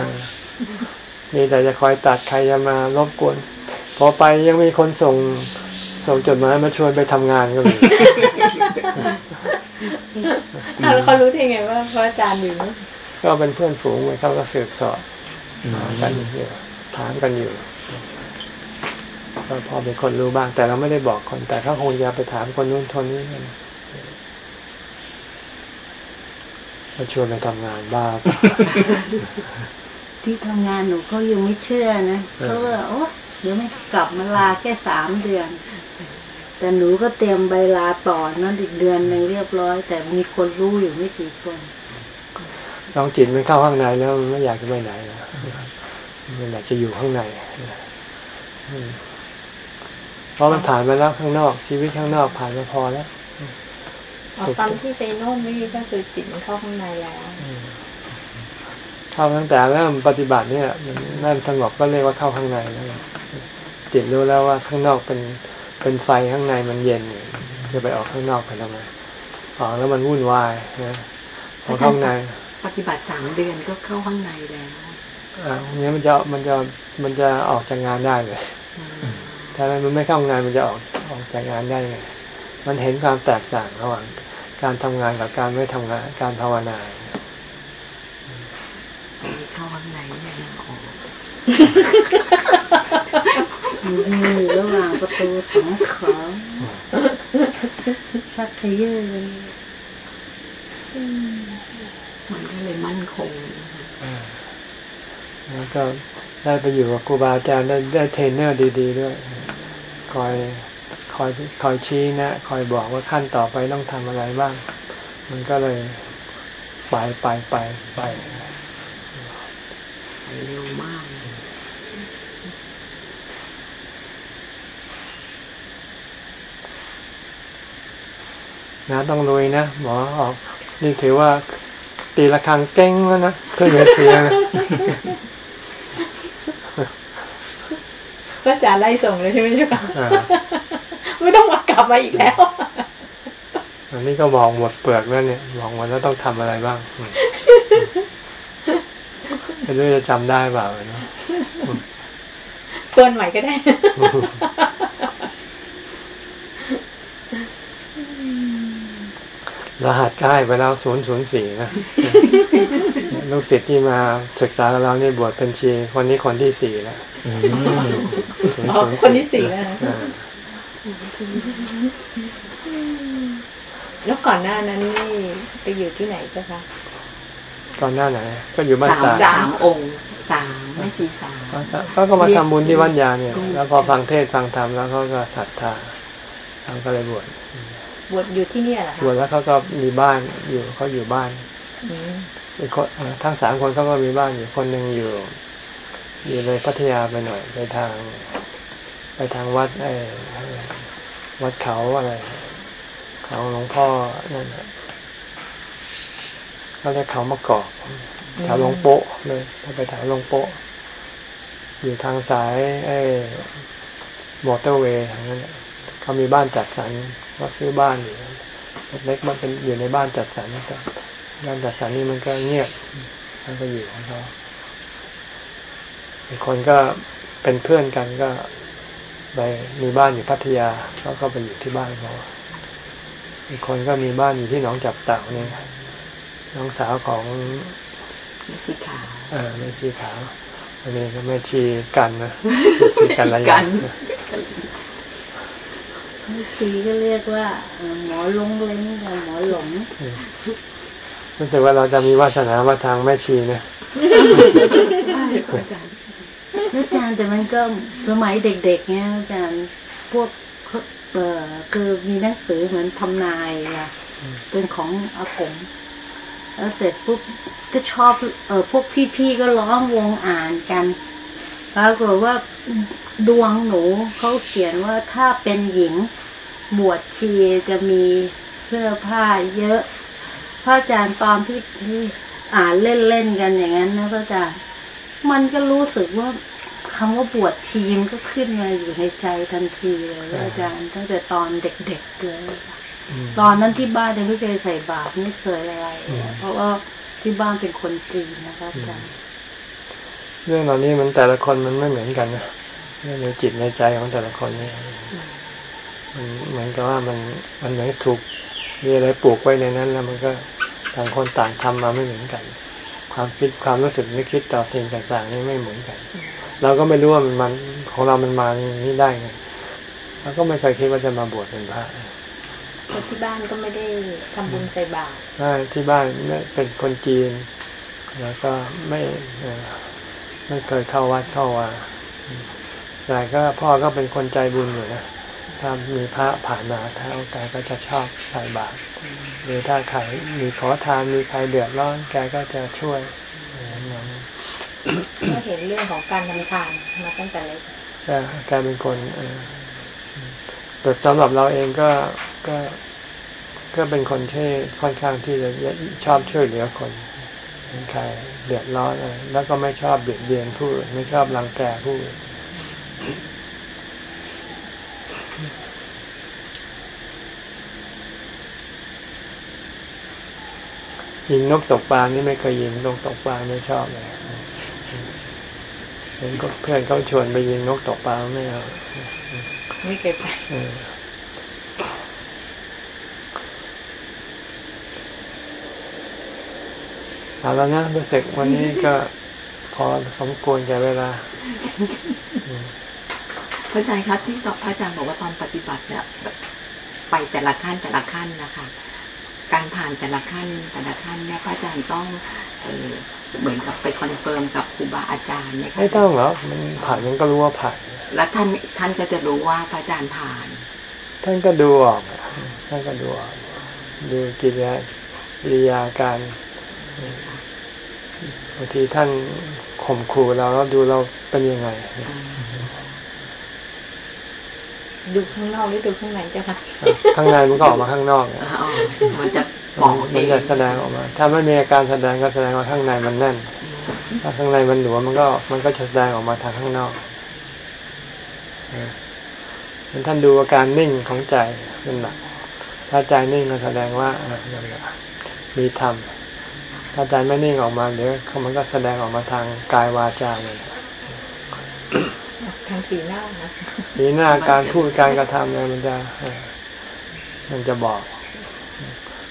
S1: มีแต่จะคอยตัดใครจะมารบกวน พอไปยังมีคนส่งส่งจดหมายมาชวนไปทำงานก็มี
S4: แล้วเขารู้ได้ไงว่าพระอาจารย์อยู่
S1: ก็เป็นเพื่อนฝูงเขาก็สืบสอบกันอยู่ถามกันอยู่ ก็พอเป็นคนรู้บ้าง แต่เราไม่ได้บอกคน แต่เขาคงจะไปถามคนนู้นคนนี้มาชวนไปทำงานบ้าง
S5: ที่ทำงานหนูเขายังไม่เชื่อนะเขาว่าโอ้เดี๋ยวไม่กลับมาลาแค่สามเดือน แต่หนูก็เตรียมใบลาต่อนั้นอีกเดือนหนึ่งเรียบร้อย แต่มีคนรู้อยู่ไม่กี่คน
S1: ลองจิตมันเข้าข้างในแล้วมันไม่อยากจะไปไหนนะมันอยากจะอยู่ข้างใน เพราะมันผ่านมาแล้วข้างนอก ชีวิตข้างนอกผ่านมาพอแล้ว
S4: ตอนที่ไปโน่นนี่ก็คือจิตมันเข้าข้างในแล้ว
S1: เข้าตั้งแต่เริ่มปฏิบัติเนี่ยมันเริ่มสงบก็เรียกว่าเข้าข้างในแล้วจิตรู้แล้วว่าข้างนอกเป็นเป็นไฟข้างในมันเย็นจะไปออกข้างนอกไปทำไมออกแล้วมันวุ่นวายนะพอข้างใน
S6: ปฏิบัติสามเดือนก็เข้าข้างในแล้ว
S1: อ่าเนี้ยมันจะมันจะมันจะออกจากงานได้เลย ถ้ามันไม่เข้างานมันจะออกออกจากงานได้ไงมันเห็นความแตกต่างระหว่างการทำงานกับการไม่ทำงานการภาวนา
S6: เข้าข้างในเนี่ยออก
S5: อยู่ระหว่างประตูสองขาชักเย่อเลย
S6: มันก็เลยมั่นคง
S1: แล้วก็ได้ไปอยู่กับครูบาอาจารย์ได้ได้เทรนเนอร์ดี ๆ ด้วย คอยคอยคอยชี้นะ คอยบอกว่าขั้นต่อไปต้องทำอะไรบ้าง มันก็เลยไปไปไปไป
S6: เร็วมาก
S1: นะต้องลุยนะหมอออก นี่ถือว่าตีละครังเก้งแล้วนะขึ้นเวทีนะ
S4: พระอาจารย์ไล่ส่งเลยใช่ไหมเจ้าค่ะไม่ต้องมากลับมาอีกแล้ว
S1: อันนี้ก็มองหมดเปลือกแล้วเนี่ยมองหมดแล้วต้องทำอะไรบ้างไม่รู้จะจำได้เปล่าเนาะ
S4: เปินใหม่ก็ได้
S1: รหัสก็ให้ไปแล้วศูนย์ศูนย์สี่นะลูกศิษย์ที่มาศึกษากับเราเนี่ยบวชเป็นชีคนนี้คนที่สี่แล้ว
S4: คนที่สี่แล้วแล้วก่อนหน้านั้นนี่ไปอยู่ที่ไหนเจ้าคะ
S1: ก่อนหน้าไหน ก็อยู่บ้าน
S6: ตาสามองค์สามไม่สี่สาม
S1: ก็ก็มาทำบุญที่วัดยาเนี่ย แล้วพอฟังเทศฟังธรรมแล้วเขาก็ศรัทธาเขาก็เลยบวช
S4: บวชอยู่ที่นี่เหรอคะ
S1: บวชแล้วเขาก็มีบ้านอยู่เขาอยู่บ้านอีกคนทั้งสามคนเขาก็มีบ้านอยู่คนหนึ่งอยู่ อยู่ในพัทยาไปหน่อย ไปทาง ไปทางวัดไอ้วัดเขาอะไร เขาหลวงพ่อนั่นเขาเรียกเขามะกอกแถวลงโป๊ะเลยถ้าไปแถวลงโป๊ะอยู่ทางสายไอ้มอเตอร์เวย์ทางนั้น เขามีบ้านจัดสรรเขาซื้อบ้านอยู่เล็กมันเป็นอยู่ในบ้านจัดสรรแต่บ้านจัดสรรนี่มันก็เงียบท่านก็อยู่ของเขาอีกคนก็เป็นเพื่อนกันก็ไปมีบ้านอยู่พัทยาเขาก็ไปอยู่ที่บ้านเขาอีกคนก็มีบ้านอยู่ที่หนองจับเต่าเนี่ยน้องสาวของ
S6: ชีขาว
S1: เออไม่ชีขาวอันนี้ก็ไม่ชีกันนะชีกันอะไรกัน
S5: ชีก็เรียกว่าหมอลงเล้งกับหมอหลง
S1: รู้สึกว่าเราจะมีวาสนามาทางแม่ชีนะ
S5: อาจารย์อาจารย์แต่มันก็สมัยเด็กๆเนี่ยอาจารย์พวกเออคือมีหนังสือเหมือนทำนายอะเป็นของอากงแล้วเสร็จปุ๊บก็ชอบเออพวกพี่ๆก็ร้องวงอ่านกันปรากฏว่าดวงหนูเขาเขียนว่าถ้าเป็นหญิง บวชชีจะมีเสื้อผ้าเยอะ พระอาจารย์ตอนที่ที่อ่านเล่นๆกันอย่างนั้นนะพระอาจารย์มันก็รู้สึกว่าคำว่าบวชชีมก็ขึ้นมาอยู่ในใจทันทีเลยอาจารย์ตั้งแต่ตอนเด็กๆเลยตอนนั้นที่บ้านยังไม่เคยใส่บาตรไม่เคยอะไรเพราะว่าที่บ้านเป็นคนจีนนะครับอาจารย์
S1: เรื่องเหล่านี้มันแต่ละคนมันไม่เหมือนกันนะเรื่องในจิตในใจของแต่ละคนนี่มัน เหมือนกับว่ามันมันเหมือนถูกมีอะไรปลูกไว้ในนั้น แล้วมันก็ต่างคนต่างทำมาไม่เหมือนกัน ความคิดความรู้สึกนึกคิดต่อสิ่งต่างๆ นี่ไม่เหมือนกัน เราก็ไม่รู้ว่ามันมันของเรามันมาอย่างนี้ได้ไงเราก็ไม่เคยคิดว่าจะมาบวชเป็นพระ
S6: ที่บ้านก็ไม่ได้ทำบุญใส่บาตรใช่
S1: ที่บ้านเป็นคนจีน แล้วก็ไม่ไม่เคยเข้าวัดเข้าว่าแต่ก็พ่อก็เป็นคนใจบุญอยู่นะ ถ้ามีพระผ่านมาถ้าแกก็จะชอบใส่บาตรหรือถ้าใครมีขอทานมีใครเดือดร้อนแกก็จะช่วย
S6: ก็เห็นเรื่องของการทำทานมาตั้งแต่เล็ก
S1: แกเป็นคนแต่สำหรับเราเองก็ก็ก็เป็นคนที่ค่อนข้างที่จะชอบช่วยเหลือคนเป็นใครเดือดร้อนอะไรแล้วก็ไม่ชอบเบียดเบียนผู้อื่นไม่ชอบรังแกผู้อื่น ยิงนกตกปลานี่ไม่เคยยิงนกตกปลาไม่ชอบเลยเห็นเพื่อนเขาชวนไปยิงนกตกปลาไม่เอา
S6: ไม่เคยไป
S1: เอาแล้วนะรู้สึกวันนี้ก็พอสมควรแก่เวลา
S6: พระอาจารย์ครับที่ตอบพระอาจารย์บอกว่าตอนปฏิบัติเนี่ยไปแต่ละขั้นแต่ละขั้นนะคะ การผ่านแต่ละขั้นแต่ละขั้นเนี่ยพระอาจารย์ต้องเออเหมือนกับไป confirm กับครูบาอาจารย์ไหมคะ
S1: ไม่ต้องหรอกมันผ่านมันก็รู้ว่าผ่าน
S6: แล้วท่านท่านก็จะรู้ว่าพระอาจารย์ผ่าน
S1: ท่านก็ดูออกท่านก็ดูออกดูกิริยากิริยาการบางทีท่านข่มขู่เราแล้วดูเราเป็นยังไง
S6: ดูข้างนอกหรือดูข้างในเจ้าค่ะ
S1: ข้างในมันก็ออกมาข้างนอก
S6: มันจะบอก
S1: มันจะแสดงออกมา ถ้าไม่มีอาการแสดงก็แสดงว่าข้างในมันแน่น ถ้าข้างในมันหลวมมันก็มันก็จะแสดงออกมาทางข้างนอกท่านดูอาการนิ่งของใจเป็นหลัก ถ้าใจนิ่งก็แสดงว่ามีธรรม ถ้าใจไม่นิ่งออกมาเดี๋ยวมันก็แสดงออกมาทางกายวาจาเลย
S6: ทางสีหน้านะ
S1: สีหน้าการพูดการกระทำอะไรมันจะมันจะบอก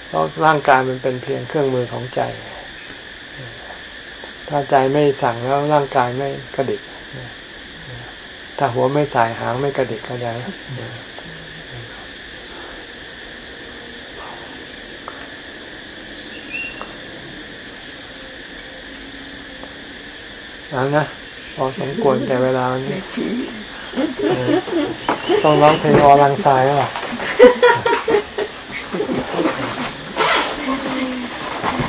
S1: เพราะร่างกายมันเป็นเพียงเครื่องมือของใจ ถ้าใจไม่สั่งแล้วร่างกายไม่กระดิกถ้าหัวไม่สายหางไม่กระดิกก็ได้เอานะ พอสมควรแต่เวลานี้ต้องร้องเพลงอลังสายหรอ